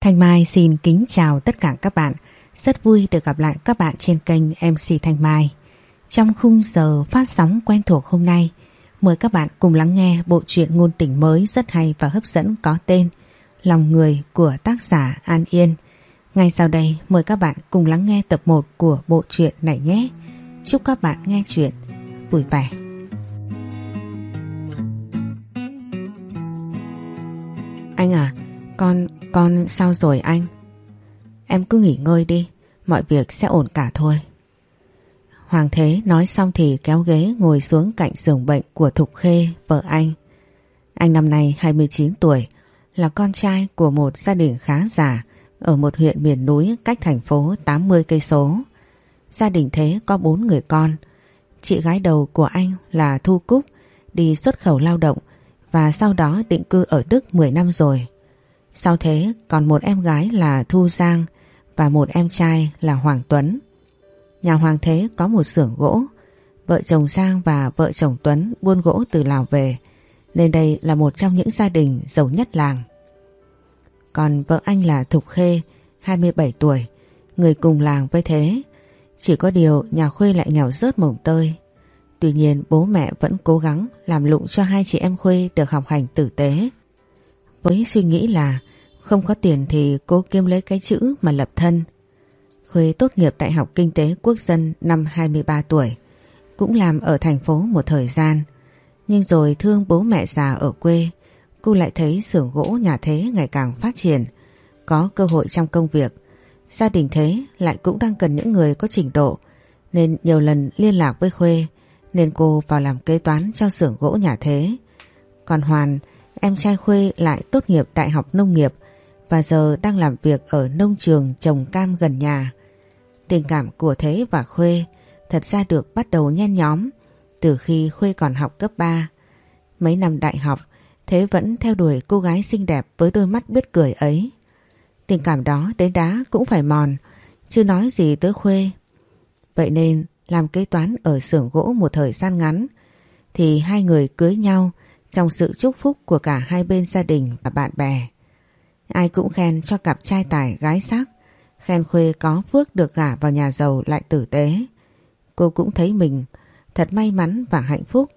Thanh Mai xin kính chào tất cả các bạn. Rất vui được gặp lại các bạn trên kênh MC Thanh Mai. Trong khung giờ phát sóng quen thuộc hôm nay, mời các bạn cùng lắng nghe bộ truyện ngôn tình mới rất hay và hấp dẫn có tên Lòng Người của tác giả An Yên. Ngay sau đây mời các bạn cùng lắng nghe tập 1 của bộ truyện này nhé. Chúc các bạn nghe chuyện vui vẻ. Anh à, con, con sao rồi anh? Em cứ nghỉ ngơi đi, mọi việc sẽ ổn cả thôi. Hoàng Thế nói xong thì kéo ghế ngồi xuống cạnh giường bệnh của Thục Khê, vợ anh. Anh năm nay 29 tuổi, là con trai của một gia đình khá giả ở một huyện miền núi cách thành phố 80 cây số. Gia đình Thế có bốn người con. Chị gái đầu của anh là Thu Cúc đi xuất khẩu lao động và sau đó định cư ở Đức 10 năm rồi. Sau thế còn một em gái là Thu Giang và một em trai là Hoàng Tuấn. Nhà Hoàng Thế có một xưởng gỗ. Vợ chồng Giang và vợ chồng Tuấn buôn gỗ từ Lào về nên đây là một trong những gia đình giàu nhất làng. Còn vợ anh là Thục Khê, 27 tuổi, người cùng làng với Thế. Chỉ có điều nhà Khuê lại nghèo rớt mồng tơi. Tuy nhiên bố mẹ vẫn cố gắng làm lụng cho hai chị em Khuê được học hành tử tế. Với suy nghĩ là không có tiền thì cố kiếm lấy cái chữ mà lập thân. Khuê tốt nghiệp Đại học Kinh tế Quốc dân năm 23 tuổi. Cũng làm ở thành phố một thời gian. Nhưng rồi thương bố mẹ già ở quê, cô lại thấy xưởng gỗ nhà Thế ngày càng phát triển, có cơ hội trong công việc. Gia đình Thế lại cũng đang cần những người có trình độ, nên nhiều lần liên lạc với Khuê, nên cô vào làm kế toán cho xưởng gỗ nhà Thế. Còn Hoàn, em trai Khuê lại tốt nghiệp Đại học Nông nghiệp và giờ đang làm việc ở nông trường trồng cam gần nhà. Tình cảm của Thế và Khuê thật ra được bắt đầu nhen nhóm từ khi Khuê còn học cấp 3. Mấy năm đại học, Thế vẫn theo đuổi cô gái xinh đẹp với đôi mắt biết cười ấy. Tình cảm đó đến đá cũng phải mòn, chưa nói gì tới Khuê. Vậy nên làm kế toán ở xưởng gỗ một thời gian ngắn thì hai người cưới nhau trong sự chúc phúc của cả hai bên gia đình và bạn bè. Ai cũng khen cho cặp trai tài gái sắc, khen Khuê có phước được gả vào nhà giàu lại tử tế. Cô cũng thấy mình thật may mắn và hạnh phúc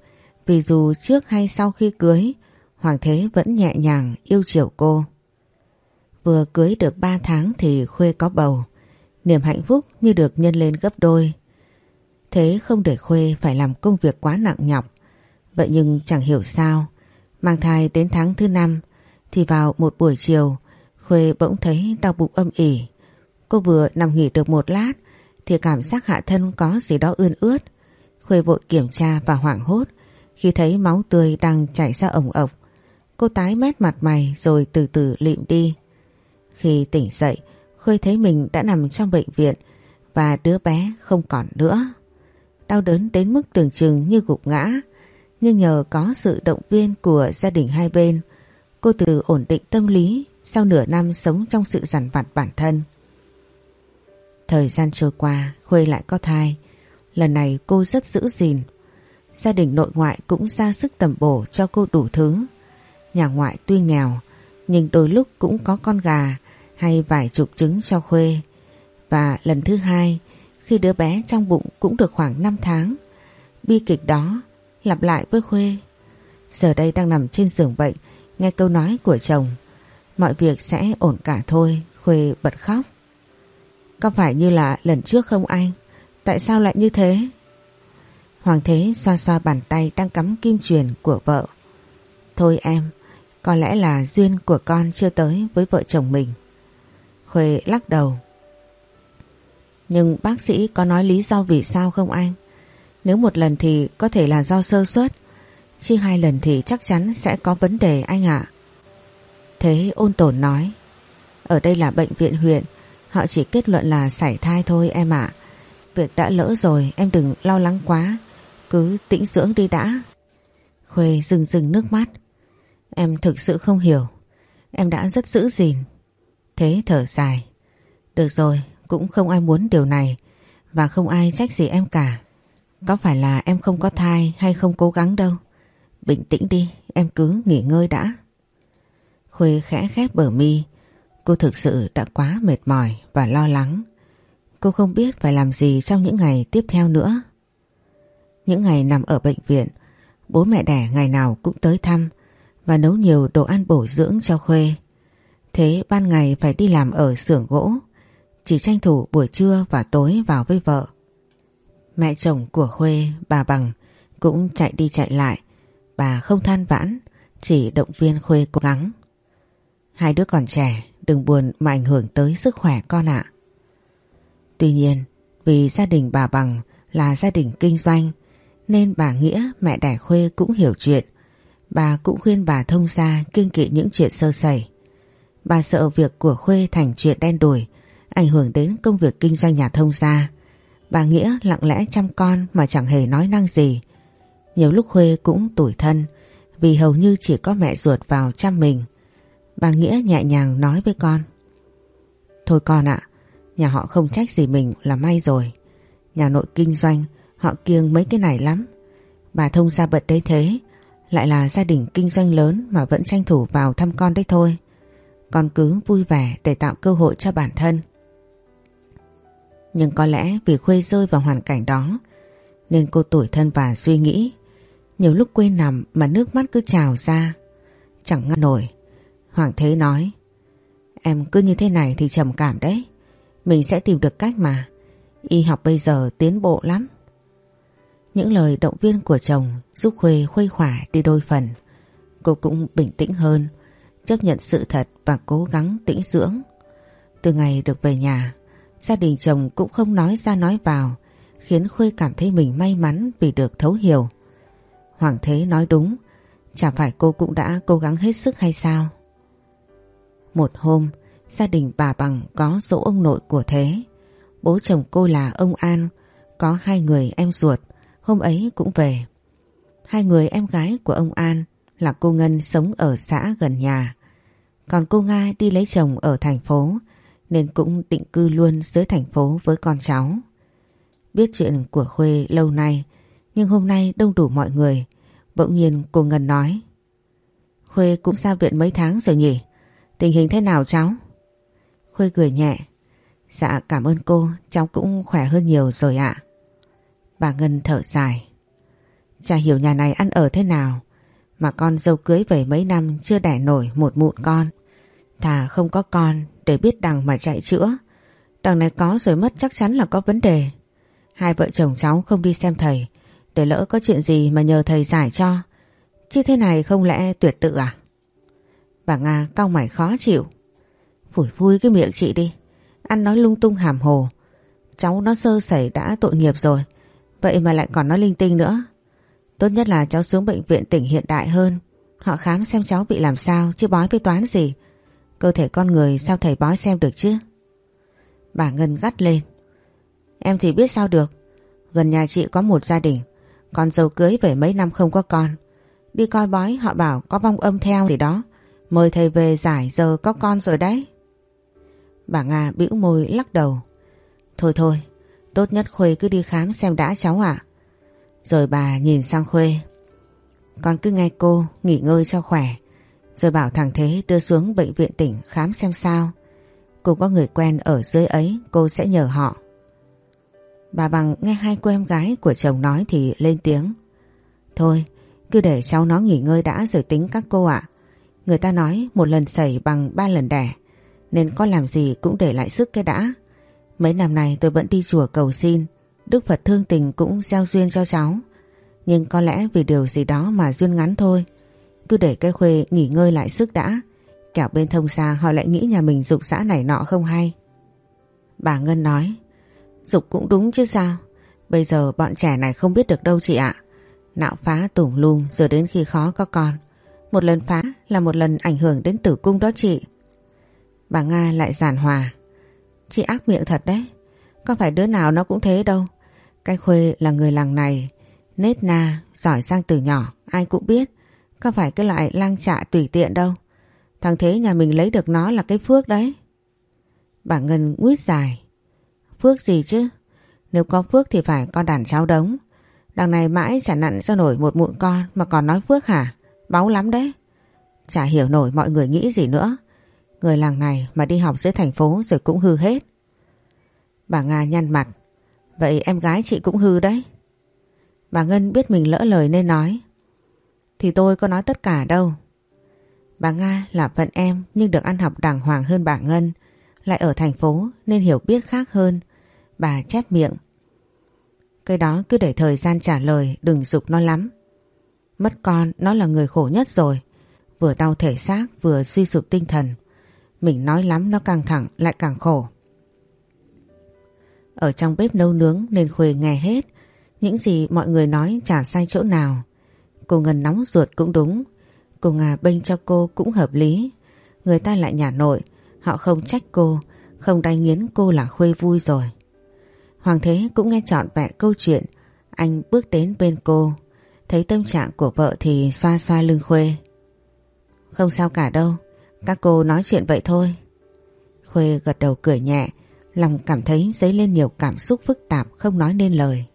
vì dù trước hay sau khi cưới, Hoàng Thế vẫn nhẹ nhàng yêu chiều cô. Vừa cưới được 3 tháng thì Khuê có bầu, niềm hạnh phúc như được nhân lên gấp đôi. Thế không để Khuê phải làm công việc quá nặng nhọc. Vậy nhưng chẳng hiểu sao, mang thai đến tháng thứ năm thì vào một buổi chiều Khuê bỗng thấy đau bụng âm ỉ. Cô vừa nằm nghỉ được một lát thì cảm giác hạ thân có gì đó ươn ướt. Khuê vội kiểm tra và hoảng hốt khi thấy máu tươi đang chảy ra ổng ộc. Cô tái mét mặt mày rồi từ từ lịm đi. Khi tỉnh dậy, Khuê thấy mình đã nằm trong bệnh viện và đứa bé không còn nữa. Đau đớn đến mức tưởng chừng như gục ngã, nhưng nhờ có sự động viên của gia đình hai bên, cô từ ổn định tâm lý sau nửa năm sống trong sự giản vặt bản thân. Thời gian trôi qua, Khuê lại có thai. Lần này cô rất giữ gìn. Gia đình nội ngoại cũng ra sức tầm bổ cho cô đủ thứ. Nhà ngoại tuy nghèo, nhưng đôi lúc cũng có con gà hay vài chục trứng cho Khuê. Và lần thứ hai, khi đứa bé trong bụng cũng được khoảng 5 tháng, bi kịch đó lặp lại với Khuê. Giờ đây đang nằm trên giường bệnh, nghe câu nói của chồng. Mọi việc sẽ ổn cả thôi, Khuê bật khóc. Có phải như là lần trước không anh? Tại sao lại như thế? Hoàng Thế xoa xoa bàn tay đang cắm kim truyền của vợ. Thôi em, có lẽ là duyên của con chưa tới với vợ chồng mình. Khuê lắc đầu. Nhưng bác sĩ có nói lý do vì sao không anh? Nếu một lần thì có thể là do sơ suất, chứ hai lần thì chắc chắn sẽ có vấn đề anh ạ. Thế ôn tổn nói, ở đây là bệnh viện huyện, họ chỉ kết luận là sảy thai thôi em ạ. Việc đã lỡ rồi em đừng lo lắng quá, cứ tĩnh dưỡng đi đã. Khuê rừng rừng nước mắt. Em thực sự không hiểu, em đã rất giữ gìn. Thế thở dài. Được rồi, cũng không ai muốn điều này và không ai trách gì em cả. Có phải là em không có thai hay không cố gắng đâu. Bình tĩnh đi, em cứ nghỉ ngơi đã. Khuê khẽ khép bờ mi. Cô thực sự đã quá mệt mỏi và lo lắng. Cô không biết phải làm gì trong những ngày tiếp theo nữa. Những ngày nằm ở bệnh viện, bố mẹ đẻ ngày nào cũng tới thăm và nấu nhiều đồ ăn bổ dưỡng cho Khuê. Thế ban ngày phải đi làm ở xưởng gỗ, chỉ tranh thủ buổi trưa và tối vào với vợ. Mẹ chồng của Khuê, bà Bằng, cũng chạy đi chạy lại. Bà không than vãn, chỉ động viên Khuê cố gắng. Hai đứa còn trẻ, đừng buồn mà ảnh hưởng tới sức khỏe con ạ. Tuy nhiên, vì gia đình bà Bằng là gia đình kinh doanh, nên bà Nghĩa mẹ đẻ Khuê cũng hiểu chuyện. Bà cũng khuyên bà thông gia kiêng kỵ những chuyện sơ sẩy. Bà sợ việc của Khuê thành chuyện đen đủi, ảnh hưởng đến công việc kinh doanh nhà thông gia. Bà Nghĩa lặng lẽ chăm con mà chẳng hề nói năng gì. Nhiều lúc Khuê cũng tủi thân vì hầu như chỉ có mẹ ruột vào chăm mình. Bà Nghĩa nhẹ nhàng nói với con. Thôi con ạ, nhà họ không trách gì mình là may rồi. Nhà nội kinh doanh, họ kiêng mấy cái này lắm. Bà thông gia bận đấy thế, lại là gia đình kinh doanh lớn mà vẫn tranh thủ vào thăm con đấy thôi. Con cứ vui vẻ để tạo cơ hội cho bản thân. Nhưng có lẽ vì Khuê rơi vào hoàn cảnh đó nên cô tủi thân và suy nghĩ. Nhiều lúc quên nằm mà nước mắt cứ trào ra. Chẳng ngăn nổi. Hoàng Thế nói Em cứ như thế này thì trầm cảm đấy. Mình sẽ tìm được cách mà. Y học bây giờ tiến bộ lắm. Những lời động viên của chồng giúp Khuê khuây khỏa đi đôi phần. Cô cũng bình tĩnh hơn, chấp nhận sự thật và cố gắng tĩnh dưỡng. Từ ngày được về nhà, gia đình chồng cũng không nói ra nói vào, khiến Khuê cảm thấy mình may mắn vì được thấu hiểu. Hoàng Thế nói đúng, chả phải cô cũng đã cố gắng hết sức hay sao? Một hôm, gia đình bà Bằng có dỗ ông nội của Thế. Bố chồng cô là ông An, có hai người em ruột, hôm ấy cũng về. Hai người em gái của ông An là cô Ngân sống ở xã gần nhà. Còn cô Nga đi lấy chồng ở thành phố nên cũng định cư luôn dưới thành phố với con cháu. Biết chuyện của Khuê lâu nay nhưng hôm nay đông đủ mọi người. Bỗng nhiên cô Ngân nói Khuê cũng ra viện mấy tháng rồi nhỉ? Tình hình thế nào cháu? Khuê cười nhẹ Dạ cảm ơn cô, cháu cũng khỏe hơn nhiều rồi ạ. Bà Ngân thở dài. Chả hiểu nhà này ăn ở thế nào mà con dâu cưới về mấy năm chưa đẻ nổi một mụn con. Thà không có con để biết đằng mà chạy chữa. Đằng này có rồi mất chắc chắn là có vấn đề. Hai vợ chồng cháu không đi xem thầy để lỡ có chuyện gì mà nhờ thầy giải cho. Chứ thế này không lẽ tuyệt tự à? Bà Nga cau mày khó chịu. Phủi vui cái miệng chị đi. Ăn nói lung tung hàm hồ. Cháu nó sơ sẩy đã tội nghiệp rồi. Vậy mà lại còn nói linh tinh nữa. Tốt nhất là cháu xuống bệnh viện tỉnh hiện đại hơn. Họ khám xem cháu bị làm sao, chứ bói với toán gì. Cơ thể con người sao thầy bói xem được chứ? Bà Ngân gắt lên. Em thì biết sao được. Gần nhà chị có một gia đình. Con dâu cưới về mấy năm không có con. Đi coi bói họ bảo có vong âm theo gì đó. Mời thầy về giải giờ có con rồi đấy. Bà Nga bĩu môi lắc đầu. Thôi thôi, tốt nhất Khuê cứ đi khám xem đã cháu ạ. Rồi bà nhìn sang Khuê. Con cứ nghe cô, nghỉ ngơi cho khỏe. Rồi bảo thằng Thế đưa xuống bệnh viện tỉnh khám xem sao. Cô có người quen ở dưới ấy, cô sẽ nhờ họ. Bà Bằng nghe hai cô em gái của chồng nói thì lên tiếng. Thôi, cứ để cháu nó nghỉ ngơi đã rồi tính các cô ạ. Người ta nói một lần xảy bằng ba lần đẻ, nên có làm gì cũng để lại sức cái đã. Mấy năm này tôi vẫn đi chùa cầu xin, Đức Phật thương tình cũng gieo duyên cho cháu. Nhưng có lẽ vì điều gì đó mà duyên ngắn thôi. Cứ để cái khuê nghỉ ngơi lại sức đã. Kẻo bên thông xa họ lại nghĩ nhà mình dục xã này nọ không hay. Bà Ngân nói, dục cũng đúng chứ sao. Bây giờ bọn trẻ này không biết được đâu chị ạ. Nạo phá tủng lung rồi đến khi khó có con. Một lần phá là một lần ảnh hưởng đến tử cung đó chị. Bà Nga lại giản hòa. Chị ác miệng thật đấy. Có phải đứa nào nó cũng thế đâu. Cái Khuê là người làng này. Nết na, giỏi sang từ nhỏ, ai cũng biết. Có phải cái loại lang trạ tùy tiện đâu. Thằng Thế nhà mình lấy được nó là cái phước đấy. Bà Ngân nguyết dài. Phước gì chứ? Nếu có phước thì phải con đàn cháu đống. Đằng này mãi chả nặn ra nổi một mụn con mà còn nói phước hả? Báu lắm đấy. Chả hiểu nổi mọi người nghĩ gì nữa. Người làng này mà đi học dưới thành phố rồi cũng hư hết. Bà Nga nhăn mặt. Vậy em gái chị cũng hư đấy. Bà Ngân biết mình lỡ lời nên nói. Thì tôi có nói tất cả đâu. Bà Nga là phận em nhưng được ăn học đàng hoàng hơn bà Ngân. Lại ở thành phố nên hiểu biết khác hơn. Bà chép miệng. Cái đó cứ để thời gian trả lời, đừng dục nó lắm. Mất con, nó là người khổ nhất rồi. Vừa đau thể xác, vừa suy sụp tinh thần. Mình nói lắm, nó càng thẳng, lại càng khổ. Ở trong bếp nấu nướng nên Khuê nghe hết. Những gì mọi người nói chả sai chỗ nào. Cô Ngân nóng ruột cũng đúng. Cô Nga bênh cho cô cũng hợp lý. Người ta lại nhà nội. Họ không trách cô. Không đánh nghiến cô là Khuê vui rồi. Hoàng Thế cũng nghe trọn vẹn câu chuyện. Anh bước đến bên cô. Thấy tâm trạng của vợ thì xoa xoa lưng Khuê. Không sao cả đâu. Các cô nói chuyện vậy thôi. Khuê gật đầu cười nhẹ. Lòng cảm thấy dấy lên nhiều cảm xúc phức tạp không nói nên lời.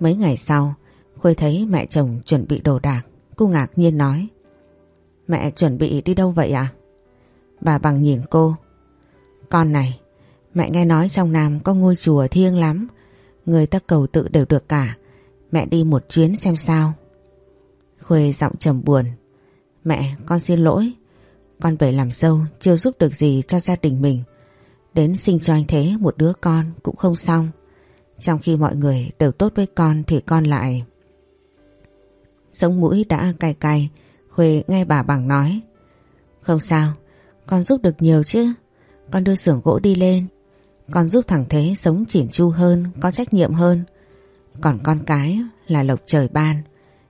Mấy ngày sau, Khuê thấy mẹ chồng chuẩn bị đồ đạc. Cô ngạc nhiên nói. Mẹ chuẩn bị đi đâu vậy à? Bà bằng nhìn cô. Con này, mẹ nghe nói trong Nam có ngôi chùa thiêng lắm. Người ta cầu tự đều được cả. Mẹ đi một chuyến xem sao. Khuê giọng trầm buồn. Mẹ, con xin lỗi. Con về làm dâu chưa giúp được gì cho gia đình mình. Đến sinh cho anh Thế một đứa con cũng không xong. Trong khi mọi người đều tốt với con thì con lại... Sống mũi đã cay cay, Khuê nghe bà bằng nói. Không sao, con giúp được nhiều chứ. Con đưa xưởng gỗ đi lên. Con giúp thằng Thế sống chỉn chu hơn, có trách nhiệm hơn. Còn con cái là lộc trời ban.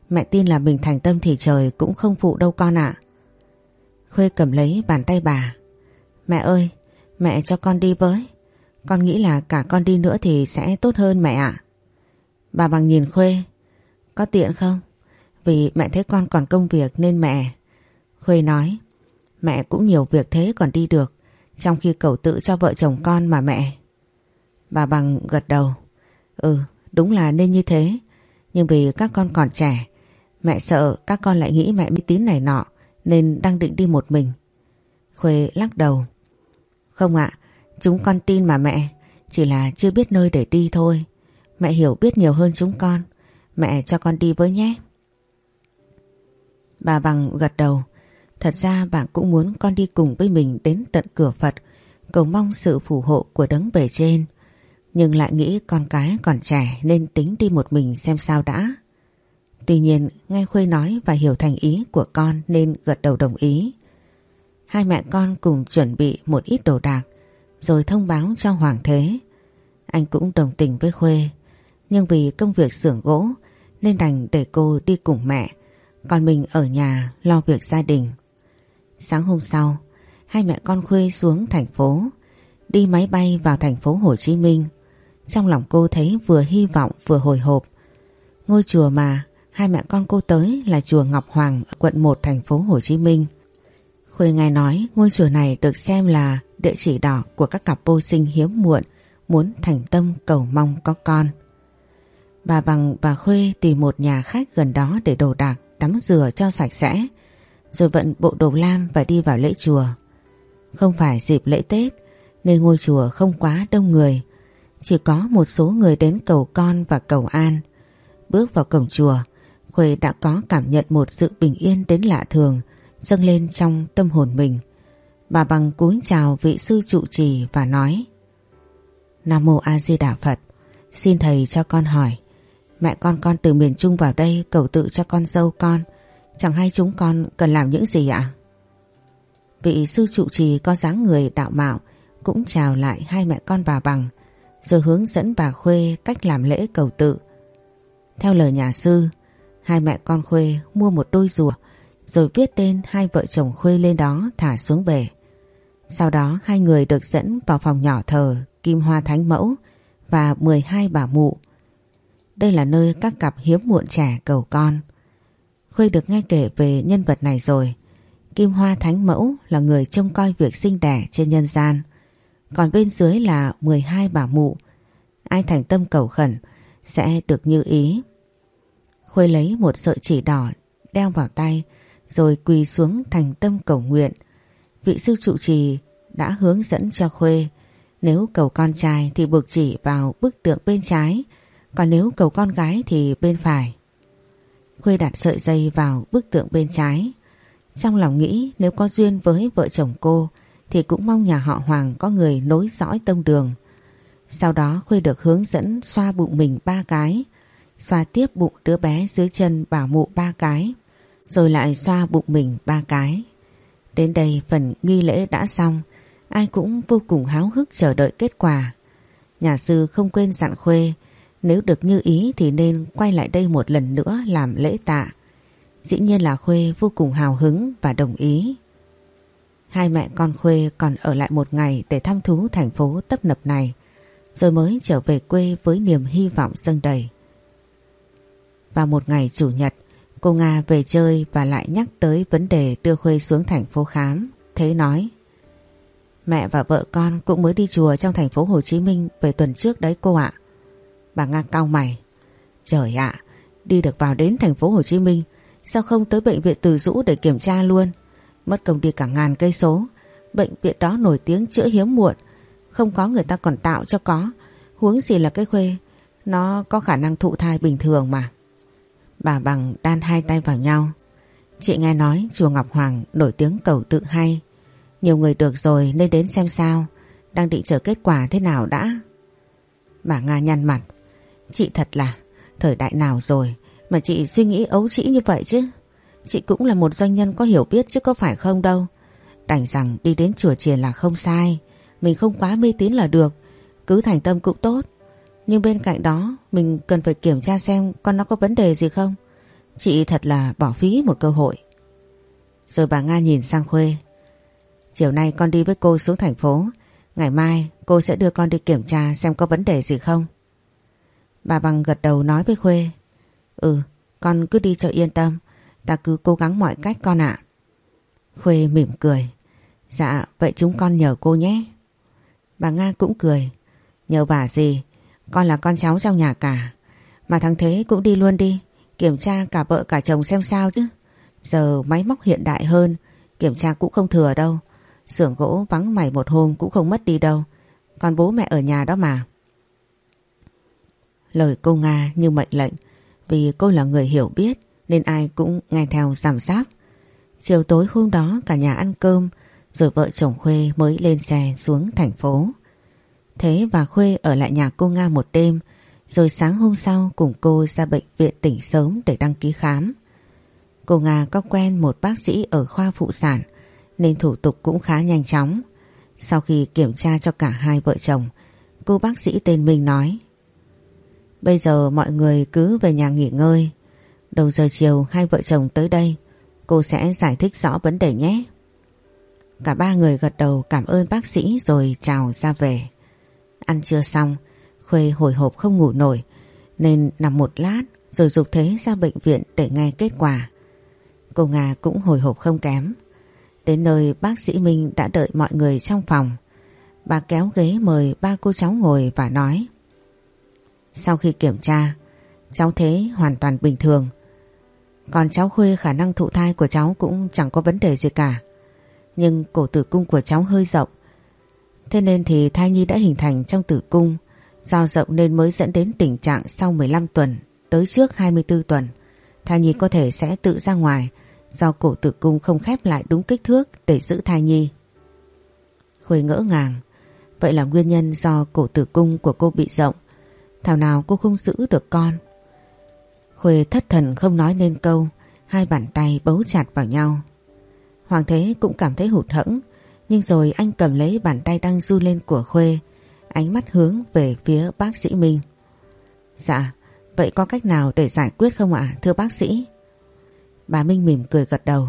Mẹ tin là mình thành tâm thì trời cũng không phụ đâu con ạ. Khuê cầm lấy bàn tay bà. Mẹ ơi, mẹ cho con đi với. Con nghĩ là cả con đi nữa thì sẽ tốt hơn mẹ ạ. Bà bằng nhìn Khuê. Có tiện không? Vì mẹ thấy con còn công việc nên mẹ... Khuê nói. Mẹ cũng nhiều việc thế còn đi được. Trong khi cầu tự cho vợ chồng con mà mẹ. Bà bằng gật đầu. Ừ, đúng là nên như thế. Nhưng vì các con còn trẻ. Mẹ sợ các con lại nghĩ mẹ mê tín này nọ. Nên đang định đi một mình. Khuê lắc đầu. Không ạ, chúng con tin mà mẹ. Chỉ là chưa biết nơi để đi thôi. Mẹ hiểu biết nhiều hơn chúng con. Mẹ cho con đi với nhé. Bà bằng gật đầu. Thật ra bạn cũng muốn con đi cùng với mình đến tận cửa Phật, cầu mong sự phù hộ của đấng bề trên. Nhưng lại nghĩ con cái còn trẻ nên tính đi một mình xem sao đã. Tuy nhiên nghe Khuê nói và hiểu thành ý của con nên gật đầu đồng ý. Hai mẹ con cùng chuẩn bị một ít đồ đạc rồi thông báo cho Hoàng Thế. Anh cũng đồng tình với Khuê nhưng vì công việc xưởng gỗ nên đành để cô đi cùng mẹ còn mình ở nhà lo việc gia đình. Sáng hôm sau, hai mẹ con Khuê xuống thành phố, đi máy bay vào thành phố Hồ Chí Minh. Trong lòng cô thấy vừa hy vọng vừa hồi hộp. Ngôi chùa mà hai mẹ con cô tới là chùa Ngọc Hoàng ở quận 1 thành phố Hồ Chí Minh. Khuê nghe nói ngôi chùa này được xem là địa chỉ đỏ của các cặp vô sinh hiếm muộn muốn thành tâm cầu mong có con. Bà Bằng và Khuê tìm một nhà khách gần đó để đồ đạc, tắm rửa cho sạch sẽ rồi vận bộ đồ lam và đi vào lễ chùa. Không phải dịp lễ Tết nên ngôi chùa không quá đông người, chỉ có một số người đến cầu con và cầu an. Bước vào cổng chùa, Khuê đã có cảm nhận một sự bình yên đến lạ thường dâng lên trong tâm hồn mình. Bà bằng cúi chào vị sư trụ trì và nói Nam Mô A Di Đà Phật Xin thầy cho con hỏi Mẹ con con từ miền Trung vào đây cầu tự cho con dâu con Chẳng hay chúng con cần làm những gì ạ? Vị sư trụ trì có dáng người đạo mạo cũng chào lại hai mẹ con bà bằng rồi hướng dẫn bà Khuê cách làm lễ cầu tự. Theo lời nhà sư, hai mẹ con Khuê mua một đôi rùa rồi viết tên hai vợ chồng Khuê lên đó thả xuống bể. Sau đó hai người được dẫn vào phòng nhỏ thờ Kim Hoa Thánh Mẫu và 12 bà mụ. Đây là nơi các cặp hiếm muộn trẻ cầu con. Khuê được nghe kể về nhân vật này rồi. Kim Hoa Thánh Mẫu là người trông coi việc sinh đẻ trên nhân gian. Còn bên dưới là 12 bà mụ. Ai thành tâm cầu khẩn sẽ được như ý. Khuê lấy một sợi chỉ đỏ đeo vào tay rồi quỳ xuống thành tâm cầu nguyện. vị sư trụ trì đã hướng dẫn cho Khuê nếu cầu con trai thì buộc chỉ vào bức tượng bên trái, còn nếu cầu con gái thì bên phải. Khuê đặt sợi dây vào bức tượng bên trái. Trong lòng nghĩ nếu có duyên với vợ chồng cô thì cũng mong nhà họ Hoàng có người nối dõi tông đường. Sau đó Khuê được hướng dẫn xoa bụng mình ba cái, xoa tiếp bụng đứa bé dưới chân bảo mụ ba cái, rồi lại xoa bụng mình ba cái. Đến đây phần nghi lễ đã xong, ai cũng vô cùng háo hức chờ đợi kết quả. Nhà sư không quên dặn Khuê, nếu được như ý thì nên quay lại đây một lần nữa làm lễ tạ. Dĩ nhiên là Khuê vô cùng hào hứng và đồng ý. Hai mẹ con Khuê còn ở lại một ngày để thăm thú thành phố tấp nập này, rồi mới trở về quê với niềm hy vọng dâng đầy. Vào một ngày chủ nhật, cô Nga về chơi và lại nhắc tới vấn đề đưa Khuê xuống thành phố khám. Thế nói, mẹ và vợ con cũng mới đi chùa trong thành phố Hồ Chí Minh về tuần trước đấy cô ạ. Bà Nga cau mày, trời ạ, đi được vào đến thành phố Hồ Chí Minh, sao không tới bệnh viện Từ Dũ để kiểm tra luôn? Mất công đi cả ngàn cây số, bệnh viện đó nổi tiếng chữa hiếm muộn, không có người ta còn tạo cho có, huống gì là cái khuê, nó có khả năng thụ thai bình thường mà. Bà bằng đan hai tay vào nhau. Chị nghe nói chùa Ngọc Hoàng nổi tiếng cầu tự hay. Nhiều người được rồi nên đến xem sao. Đang định chờ kết quả thế nào đã. Bà Nga nhăn mặt. Chị thật là, thời đại nào rồi mà chị suy nghĩ ấu trĩ như vậy chứ. Chị cũng là một doanh nhân có hiểu biết chứ có phải không đâu. Đành rằng đi đến chùa chiền là không sai. Mình không quá mê tín là được. Cứ thành tâm cũng tốt. Nhưng bên cạnh đó, mình cần phải kiểm tra xem con nó có vấn đề gì không. Chị thật là bỏ phí một cơ hội. Rồi bà Nga nhìn sang Khuê. Chiều nay con đi với cô xuống thành phố. Ngày mai cô sẽ đưa con đi kiểm tra xem có vấn đề gì không. Bà Bằng gật đầu nói với Khuê. Ừ, con cứ đi cho yên tâm. Ta cứ cố gắng mọi cách con ạ. Khuê mỉm cười. Dạ, vậy chúng con nhờ cô nhé. Bà Nga cũng cười. Nhờ bà gì? Con là con cháu trong nhà cả. Mà thằng Thế cũng đi luôn đi. Kiểm tra cả vợ cả chồng xem sao chứ. Giờ máy móc hiện đại hơn. Kiểm tra cũng không thừa đâu. xưởng gỗ vắng mày một hôm cũng không mất đi đâu. Còn bố mẹ ở nhà đó mà. Lời cô Nga như mệnh lệnh. Vì cô là người hiểu biết nên ai cũng nghe theo giảm sáp Chiều tối hôm đó cả nhà ăn cơm rồi vợ chồng Khuê mới lên xe xuống thành phố. Thế và Khuê ở lại nhà cô Nga một đêm rồi sáng hôm sau cùng cô ra bệnh viện tỉnh sớm để đăng ký khám. Cô Nga có quen một bác sĩ ở khoa phụ sản nên thủ tục cũng khá nhanh chóng. Sau khi kiểm tra cho cả hai vợ chồng, cô bác sĩ tên Minh nói Bây giờ mọi người cứ về nhà nghỉ ngơi. Đầu giờ chiều hai vợ chồng tới đây, cô sẽ giải thích rõ vấn đề nhé. Cả ba người gật đầu cảm ơn bác sĩ rồi chào ra về. Ăn trưa xong, Khuê hồi hộp không ngủ nổi nên nằm một lát rồi dục thế ra bệnh viện để nghe kết quả. Cô Nga cũng hồi hộp không kém. Đến nơi bác sĩ Minh đã đợi mọi người trong phòng. Bà kéo ghế mời ba cô cháu ngồi và nói sau khi kiểm tra, cháu Thế hoàn toàn bình thường. Còn cháu Khuê khả năng thụ thai của cháu cũng chẳng có vấn đề gì cả. Nhưng cổ tử cung của cháu hơi rộng Thế nên thì thai nhi đã hình thành trong tử cung Do rộng nên mới dẫn đến tình trạng sau 15 tuần tới trước 24 tuần thai nhi có thể sẽ tự ra ngoài do cổ tử cung không khép lại đúng kích thước để giữ thai nhi. Khuê ngỡ ngàng, vậy là nguyên nhân do cổ tử cung của cô bị rộng, thảo nào cô không giữ được con. Khuê thất thần không nói nên câu, hai bàn tay bấu chặt vào nhau. Hoàng Thế cũng cảm thấy hụt hẫng, nhưng rồi anh cầm lấy bàn tay đang du lên của Khuê, ánh mắt hướng về phía bác sĩ Minh. Dạ, vậy có cách nào để giải quyết không ạ thưa bác sĩ? Bà Minh mỉm cười gật đầu.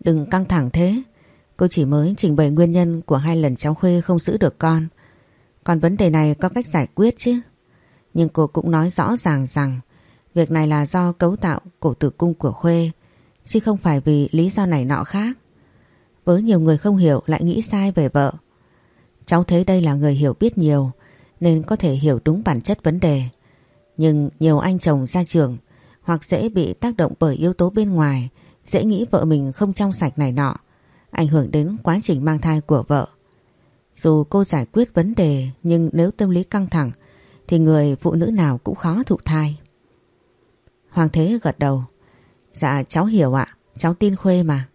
Đừng căng thẳng thế, cô chỉ mới trình bày nguyên nhân của hai lần cháu Khuê không giữ được con. Còn vấn đề này có cách giải quyết chứ. Nhưng cô cũng nói rõ ràng rằng việc này là do cấu tạo cổ tử cung của Khuê, chứ không phải vì lý do này nọ khác. Với nhiều người không hiểu lại nghĩ sai về vợ. Cháu thấy đây là người hiểu biết nhiều nên có thể hiểu đúng bản chất vấn đề. Nhưng nhiều anh chồng ra trường hoặc dễ bị tác động bởi yếu tố bên ngoài, dễ nghĩ vợ mình không trong sạch này nọ. ảnh hưởng đến quá trình mang thai của vợ. Dù cô giải quyết vấn đề nhưng nếu tâm lý căng thẳng thì người phụ nữ nào cũng khó thụ thai. Hoàng Thế gật đầu. Dạ cháu hiểu ạ, cháu tin Khuê mà.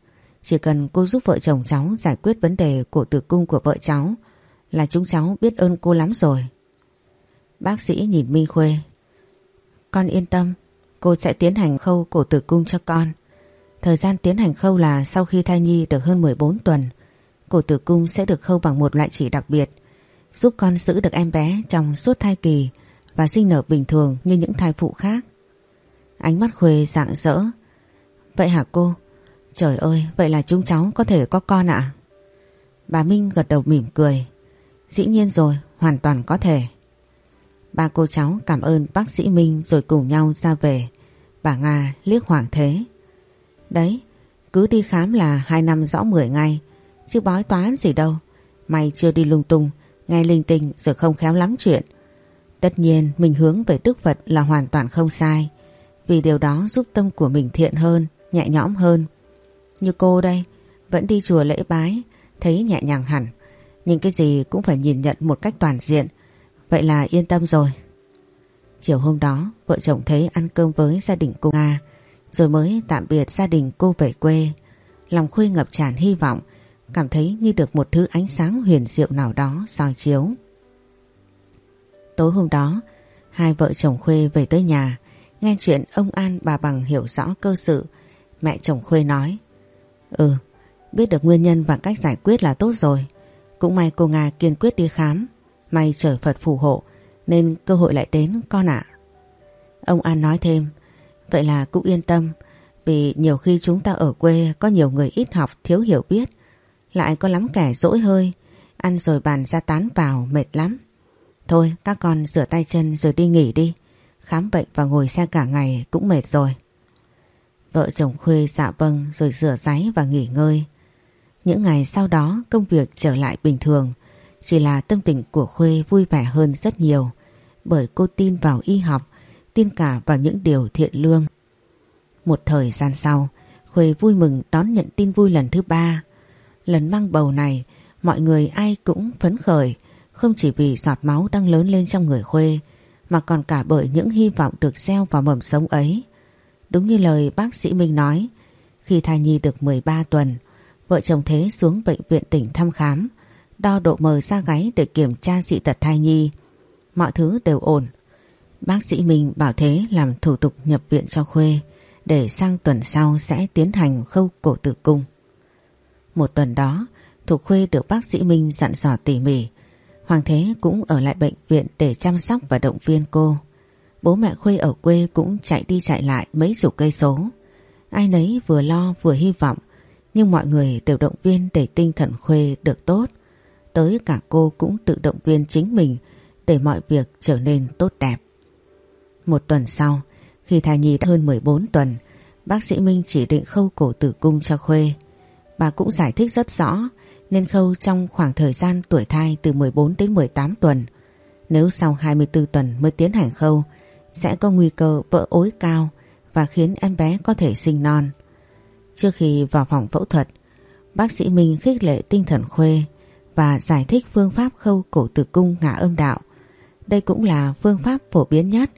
Chỉ cần cô giúp vợ chồng cháu giải quyết vấn đề của tử cung của vợ cháu là chúng cháu biết ơn cô lắm rồi. Bác sĩ nhìn Minh Khuê. Con yên tâm, cô sẽ tiến hành khâu cổ tử cung cho con. Thời gian tiến hành khâu là sau khi thai nhi được hơn 14 tuần. Cổ tử cung sẽ được khâu bằng một loại chỉ đặc biệt, giúp con giữ được em bé trong suốt thai kỳ và sinh nở bình thường như những thai phụ khác. Ánh mắt Khuê rạng rỡ. Vậy hả cô? Trời ơi, vậy là chúng cháu có thể có con ạ? Bà Minh gật đầu mỉm cười. Dĩ nhiên rồi, hoàn toàn có thể. Ba cô cháu cảm ơn bác sĩ Minh rồi cùng nhau ra về. Bà Nga liếc Hoàng Thế. Đấy, cứ đi khám là hai năm rõ mười ngay, chứ bói toán gì đâu. Mày chưa đi lung tung, nghe linh tinh rồi không khéo lắm chuyện. Tất nhiên mình hướng về Đức Phật là hoàn toàn không sai, vì điều đó giúp tâm của mình thiện hơn, nhẹ nhõm hơn. Như cô đây, vẫn đi chùa lễ bái, thấy nhẹ nhàng hẳn, nhưng cái gì cũng phải nhìn nhận một cách toàn diện, vậy là yên tâm rồi. Chiều hôm đó, vợ chồng thấy ăn cơm với gia đình cô Nga, rồi mới tạm biệt gia đình cô về quê. Lòng Khuê ngập tràn hy vọng, cảm thấy như được một thứ ánh sáng huyền diệu nào đó soi chiếu. Tối hôm đó, hai vợ chồng Khuê về tới nhà, nghe chuyện ông An bà Bằng hiểu rõ cơ sự. Mẹ chồng Khuê nói, Ừ, biết được nguyên nhân và cách giải quyết là tốt rồi. Cũng may cô Nga kiên quyết đi khám, may trời Phật phù hộ nên cơ hội lại đến con ạ. Ông An nói thêm, vậy là cũng yên tâm vì nhiều khi chúng ta ở quê có nhiều người ít học thiếu hiểu biết lại có lắm kẻ dỗi hơi ăn rồi bàn ra tán vào mệt lắm. Thôi các con rửa tay chân rồi đi nghỉ đi khám bệnh và ngồi xe cả ngày cũng mệt rồi. Vợ chồng Khuê dạ vâng rồi rửa ráy và nghỉ ngơi. Những ngày sau đó công việc trở lại bình thường, chỉ là tâm tình của Khuê vui vẻ hơn rất nhiều bởi cô tin vào y học, tin cả vào những điều thiện lương. Một thời gian sau, Khuê vui mừng đón nhận tin vui lần thứ ba. Lần mang bầu này, mọi người ai cũng phấn khởi, không chỉ vì giọt máu đang lớn lên trong người Khuê, mà còn cả bởi những hy vọng được gieo vào mầm sống ấy. Đúng như lời bác sĩ Minh nói, khi thai nhi được 13 tuần, vợ chồng Thế xuống bệnh viện tỉnh thăm khám, đo độ mờ da gáy để kiểm tra dị tật thai nhi. Mọi thứ đều ổn. Bác sĩ Minh bảo Thế làm thủ tục nhập viện cho Khuê, để sang tuần sau sẽ tiến hành khâu cổ tử cung. Một tuần đó, Thục Khuê được bác sĩ Minh dặn dò tỉ mỉ. Hoàng Thế cũng ở lại bệnh viện để chăm sóc và động viên cô. Bố mẹ Khuê ở quê cũng chạy đi chạy lại mấy chục cây số. Ai nấy vừa lo vừa hy vọng, nhưng mọi người đều động viên để tinh thần Khuê được tốt. Tới cả cô cũng tự động viên chính mình để mọi việc trở nên tốt đẹp. Một tuần sau, khi thai nhi đã hơn 14 tuần, bác sĩ Minh chỉ định khâu cổ tử cung cho Khuê. Bà cũng giải thích rất rõ nên khâu trong khoảng thời gian tuổi thai từ 14 đến 18 tuần. Nếu sau 24 tuần mới tiến hành khâu sẽ có nguy cơ vỡ ối cao và khiến em bé có thể sinh non. Trước khi vào phòng phẫu thuật, bác sĩ Minh khích lệ tinh thần Khuê và giải thích phương pháp khâu cổ tử cung ngã âm đạo. Đây cũng là phương pháp phổ biến nhất.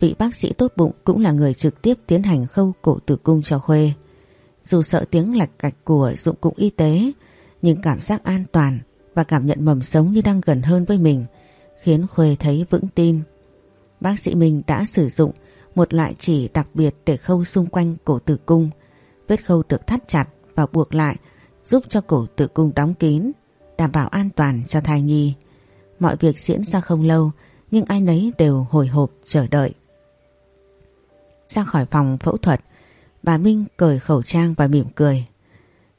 Vị bác sĩ tốt bụng cũng là người trực tiếp tiến hành khâu cổ tử cung cho Khuê. Dù sợ tiếng lạch cạch của dụng cụ y tế, nhưng cảm giác an toàn và cảm nhận mầm sống như đang gần hơn với mình khiến Khuê thấy vững tin. Bác sĩ Minh đã sử dụng một loại chỉ đặc biệt để khâu xung quanh cổ tử cung. Vết khâu được thắt chặt và buộc lại giúp cho cổ tử cung đóng kín, đảm bảo an toàn cho thai nhi. Mọi việc diễn ra không lâu nhưng ai nấy đều hồi hộp chờ đợi. Ra khỏi phòng phẫu thuật, bà Minh cởi khẩu trang và mỉm cười.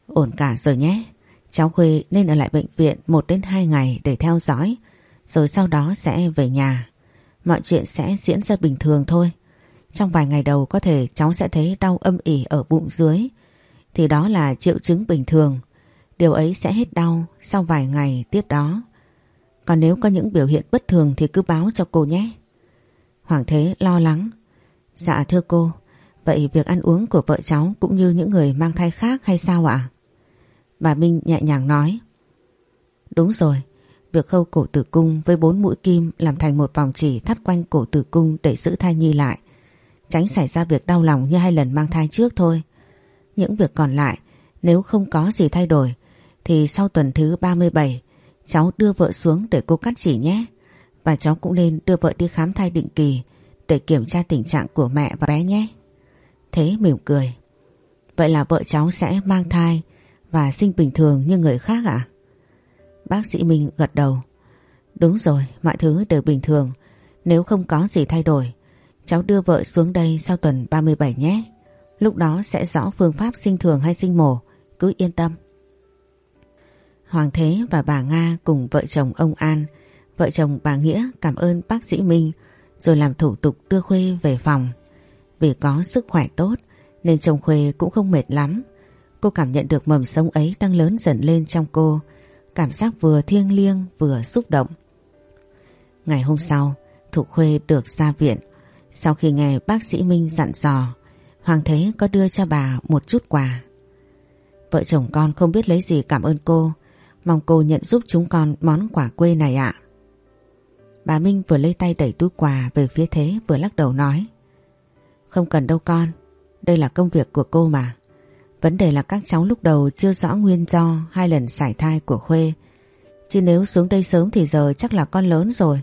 Ổn cả rồi nhé, cháu Khuê nên ở lại bệnh viện 1 đến 2 ngày để theo dõi, rồi sau đó sẽ về nhà mọi chuyện sẽ diễn ra bình thường thôi. Trong vài ngày đầu có thể cháu sẽ thấy đau âm ỉ ở bụng dưới, thì đó là triệu chứng bình thường. Điều ấy sẽ hết đau sau vài ngày tiếp đó. Còn nếu có những biểu hiện bất thường thì cứ báo cho cô nhé. Hoàng Thế lo lắng. Dạ thưa cô, vậy việc ăn uống của vợ cháu cũng như những người mang thai khác hay sao ạ? Bà Minh nhẹ nhàng nói. Đúng rồi, việc khâu cổ tử cung với bốn mũi kim làm thành một vòng chỉ thắt quanh cổ tử cung để giữ thai nhi lại. Tránh xảy ra việc đau lòng như hai lần mang thai trước thôi. Những việc còn lại nếu không có gì thay đổi thì sau tuần thứ 37 cháu đưa vợ xuống để cô cắt chỉ nhé. Và cháu cũng nên đưa vợ đi khám thai định kỳ để kiểm tra tình trạng của mẹ và bé nhé. Thế mỉm cười. Vậy là vợ cháu sẽ mang thai và sinh bình thường như người khác ạ? Bác sĩ Minh gật đầu. Đúng rồi, mọi thứ đều bình thường. Nếu không có gì thay đổi, cháu đưa vợ xuống đây sau tuần 37 nhé. Lúc đó sẽ rõ phương pháp sinh thường hay sinh mổ, cứ yên tâm. Hoàng Thế và bà Nga cùng vợ chồng ông An, vợ chồng bà Nghĩa cảm ơn bác sĩ Minh rồi làm thủ tục đưa Khuê về phòng. Vì có sức khỏe tốt nên chồng Khuê cũng không mệt lắm. Cô cảm nhận được mầm sống ấy đang lớn dần lên trong cô, cảm giác vừa thiêng liêng vừa xúc động. Ngày hôm sau, Thục Khuê được ra viện. Sau khi nghe bác sĩ Minh dặn dò, Hoàng Thế có đưa cho bà một chút quà. Vợ chồng con không biết lấy gì cảm ơn cô, mong cô nhận giúp chúng con món quà quê này ạ. Bà Minh vừa lấy tay đẩy túi quà về phía Thế vừa lắc đầu nói. Không cần đâu con, đây là công việc của cô mà. Vấn đề là các cháu lúc đầu chưa rõ nguyên do hai lần sải thai của Khuê. Chứ nếu xuống đây sớm thì giờ chắc là con lớn rồi.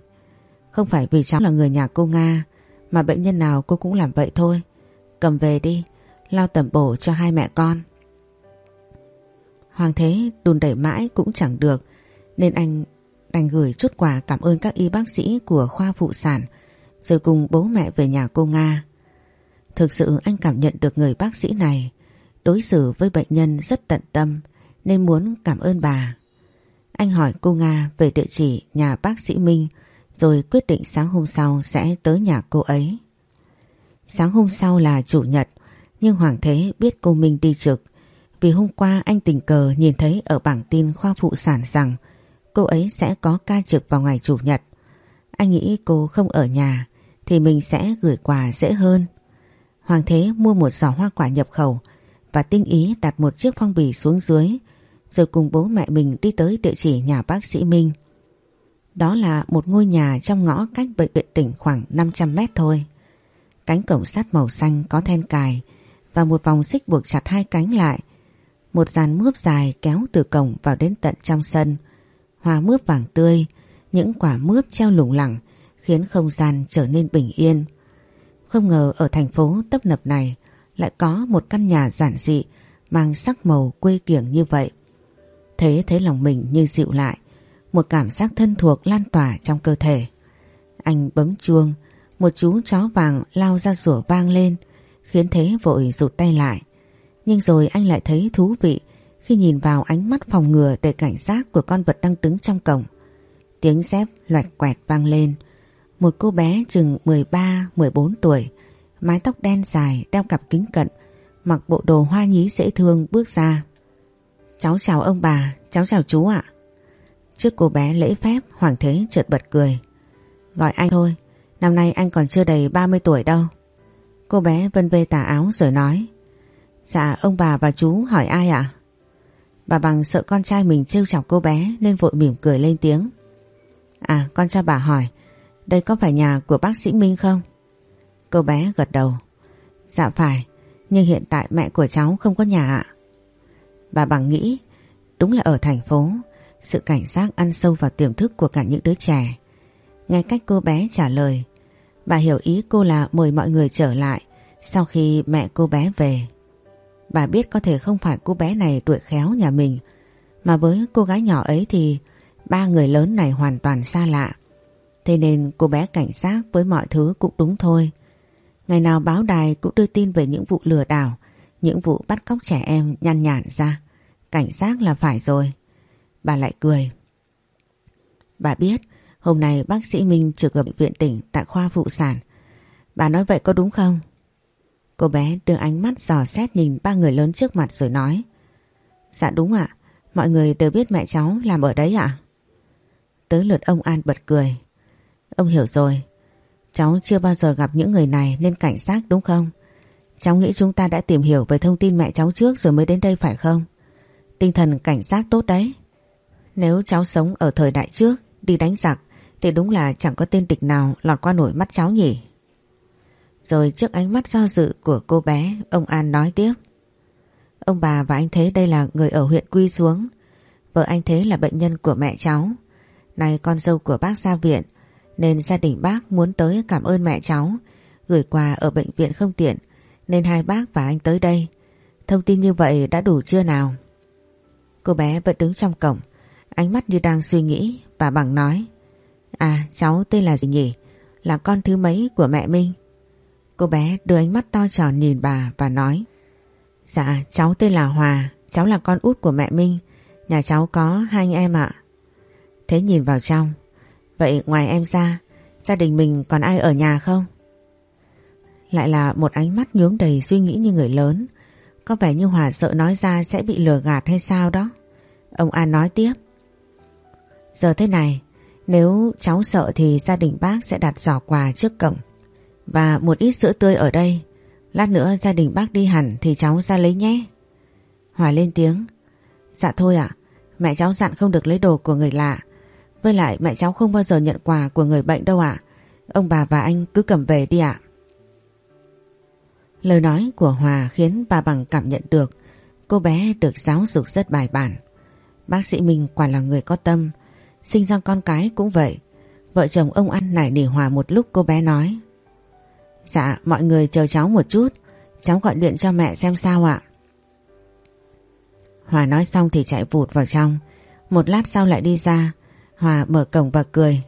Không phải vì cháu là người nhà cô Nga mà bệnh nhân nào cô cũng làm vậy thôi. Cầm về đi, lau tẩm bổ cho hai mẹ con. Hoàng thế đùn đẩy mãi cũng chẳng được nên anh đành gửi chút quà cảm ơn các y bác sĩ của khoa phụ sản rồi cùng bố mẹ về nhà cô Nga. Thực sự anh cảm nhận được người bác sĩ này đối xử với bệnh nhân rất tận tâm, nên muốn cảm ơn bà. Anh hỏi cô Nga về địa chỉ nhà bác sĩ Minh, rồi quyết định sáng hôm sau sẽ tới nhà cô ấy. Sáng hôm sau là chủ nhật, nhưng Hoàng Thế biết cô Minh đi trực, vì hôm qua anh tình cờ nhìn thấy ở bảng tin khoa phụ sản rằng cô ấy sẽ có ca trực vào ngày chủ nhật. Anh nghĩ cô không ở nhà thì mình sẽ gửi quà dễ hơn. Hoàng Thế mua một giỏ hoa quả nhập khẩu và tinh ý đặt một chiếc phong bì xuống dưới rồi cùng bố mẹ mình đi tới địa chỉ nhà bác sĩ Minh. Đó là một ngôi nhà trong ngõ cách bệnh viện tỉnh khoảng 500 mét thôi. Cánh cổng sắt màu xanh có then cài và một vòng xích buộc chặt hai cánh lại. Một dàn mướp dài kéo từ cổng vào đến tận trong sân. Hoa mướp vàng tươi, những quả mướp treo lủng lẳng khiến không gian trở nên bình yên. Không ngờ ở thành phố tấp nập này lại có một căn nhà giản dị mang sắc màu quê kiểng như vậy. Thế thấy lòng mình như dịu lại, một cảm giác thân thuộc lan tỏa trong cơ thể. Anh bấm chuông, một chú chó vàng lao ra sủa vang lên, khiến Thế vội rụt tay lại. Nhưng rồi anh lại thấy thú vị khi nhìn vào ánh mắt phòng ngừa để cảnh giác của con vật đang đứng trong cổng. Tiếng dép loạt quẹt vang lên. Một cô bé chừng 13-14 tuổi, mái tóc đen dài, đeo cặp kính cận, mặc bộ đồ hoa nhí dễ thương bước ra. Cháu chào ông bà, cháu chào chú ạ. Trước cô bé lễ phép, Hoàng Thế chợt bật cười. Gọi anh thôi, năm nay anh còn chưa đầy 30 tuổi đâu. Cô bé vân vê tà áo rồi nói. Dạ ông bà và chú hỏi ai ạ? Bà bằng sợ con trai mình trêu chọc cô bé nên vội mỉm cười lên tiếng. À con cho bà hỏi, đây có phải nhà của bác sĩ Minh không? Cô bé gật đầu. Dạ phải, nhưng hiện tại mẹ của cháu không có nhà ạ. Bà bằng nghĩ, đúng là ở thành phố, sự cảnh giác ăn sâu vào tiềm thức của cả những đứa trẻ. Ngay cách cô bé trả lời, bà hiểu ý cô là mời mọi người trở lại sau khi mẹ cô bé về. Bà biết có thể không phải cô bé này đuổi khéo nhà mình, mà với cô gái nhỏ ấy thì ba người lớn này hoàn toàn xa lạ. Thế nên cô bé cảnh giác với mọi thứ cũng đúng thôi. Ngày nào báo đài cũng đưa tin về những vụ lừa đảo, những vụ bắt cóc trẻ em nhăn nhản ra. Cảnh giác là phải rồi. Bà lại cười. Bà biết hôm nay bác sĩ Minh trực ở bệnh viện tỉnh tại khoa phụ sản. Bà nói vậy có đúng không? Cô bé đưa ánh mắt dò xét nhìn ba người lớn trước mặt rồi nói. Dạ đúng ạ, mọi người đều biết mẹ cháu làm ở đấy ạ. Tới lượt ông An bật cười. Ông hiểu rồi, cháu chưa bao giờ gặp những người này nên cảnh giác đúng không? Cháu nghĩ chúng ta đã tìm hiểu về thông tin mẹ cháu trước rồi mới đến đây phải không? tinh thần cảnh giác tốt đấy. Nếu cháu sống ở thời đại trước, đi đánh giặc, thì đúng là chẳng có tên địch nào lọt qua nổi mắt cháu nhỉ. Rồi trước ánh mắt do dự của cô bé, ông An nói tiếp. Ông bà và anh Thế đây là người ở huyện Quy xuống. Vợ anh Thế là bệnh nhân của mẹ cháu. Này con dâu của bác ra viện, nên gia đình bác muốn tới cảm ơn mẹ cháu, gửi quà ở bệnh viện không tiện, nên hai bác và anh tới đây. Thông tin như vậy đã đủ chưa nào? Cô bé vẫn đứng trong cổng, ánh mắt như đang suy nghĩ, và bằng nói. À cháu tên là gì nhỉ? Là con thứ mấy của mẹ Minh? Cô bé đưa ánh mắt to tròn nhìn bà và nói. Dạ cháu tên là Hòa, cháu là con út của mẹ Minh, nhà cháu có hai anh em ạ. Thế nhìn vào trong, vậy ngoài em ra, gia đình mình còn ai ở nhà không? Lại là một ánh mắt nhuốm đầy suy nghĩ như người lớn, có vẻ như Hòa sợ nói ra sẽ bị lừa gạt hay sao đó. Ông An nói tiếp. Giờ thế này, nếu cháu sợ thì gia đình bác sẽ đặt giỏ quà trước cổng và một ít sữa tươi ở đây. Lát nữa gia đình bác đi hẳn thì cháu ra lấy nhé. Hòa lên tiếng. Dạ thôi ạ, mẹ cháu dặn không được lấy đồ của người lạ. Với lại mẹ cháu không bao giờ nhận quà của người bệnh đâu ạ. Ông bà và anh cứ cầm về đi ạ. Lời nói của Hòa khiến bà Bằng cảm nhận được cô bé được giáo dục rất bài bản. Bác sĩ Minh quả là người có tâm, sinh ra con cái cũng vậy. Vợ chồng ông ăn nải nỉ Hòa một lúc cô bé nói. Dạ mọi người chờ cháu một chút Cháu gọi điện cho mẹ xem sao ạ Hòa nói xong thì chạy vụt vào trong Một lát sau lại đi ra Hòa mở cổng và cười.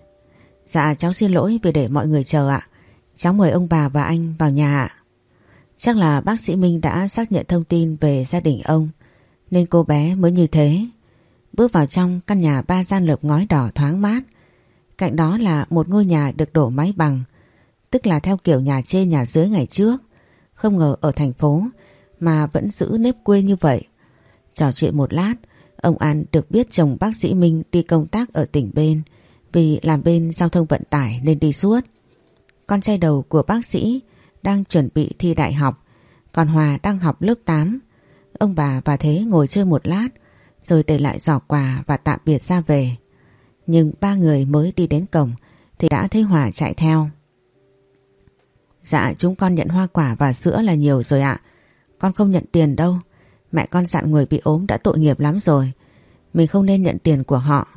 Dạ cháu xin lỗi vì để mọi người chờ ạ. Cháu mời ông bà và anh vào nhà ạ. Chắc là bác sĩ Minh đã xác nhận thông tin về gia đình ông Nên cô bé mới như thế. Bước vào trong căn nhà ba gian lợp ngói đỏ thoáng mát. Cạnh đó là một ngôi nhà được đổ máy bằng tức là theo kiểu nhà trên nhà dưới ngày trước. Không ngờ ở thành phố mà vẫn giữ nếp quê như vậy. Trò chuyện một lát, ông An được biết chồng bác sĩ Minh đi công tác ở tỉnh bên vì làm bên giao thông vận tải nên đi suốt. Con trai đầu của bác sĩ đang chuẩn bị thi đại học, còn Hòa đang học lớp 8. Ông bà và Thế ngồi chơi một lát rồi để lại giỏ quà và tạm biệt ra về. Nhưng ba người mới đi đến cổng thì đã thấy Hòa chạy theo. Dạ chúng con nhận hoa quả và sữa là nhiều rồi ạ. Con không nhận tiền đâu. Mẹ con dặn người bị ốm đã tội nghiệp lắm rồi. Mình không nên nhận tiền của họ.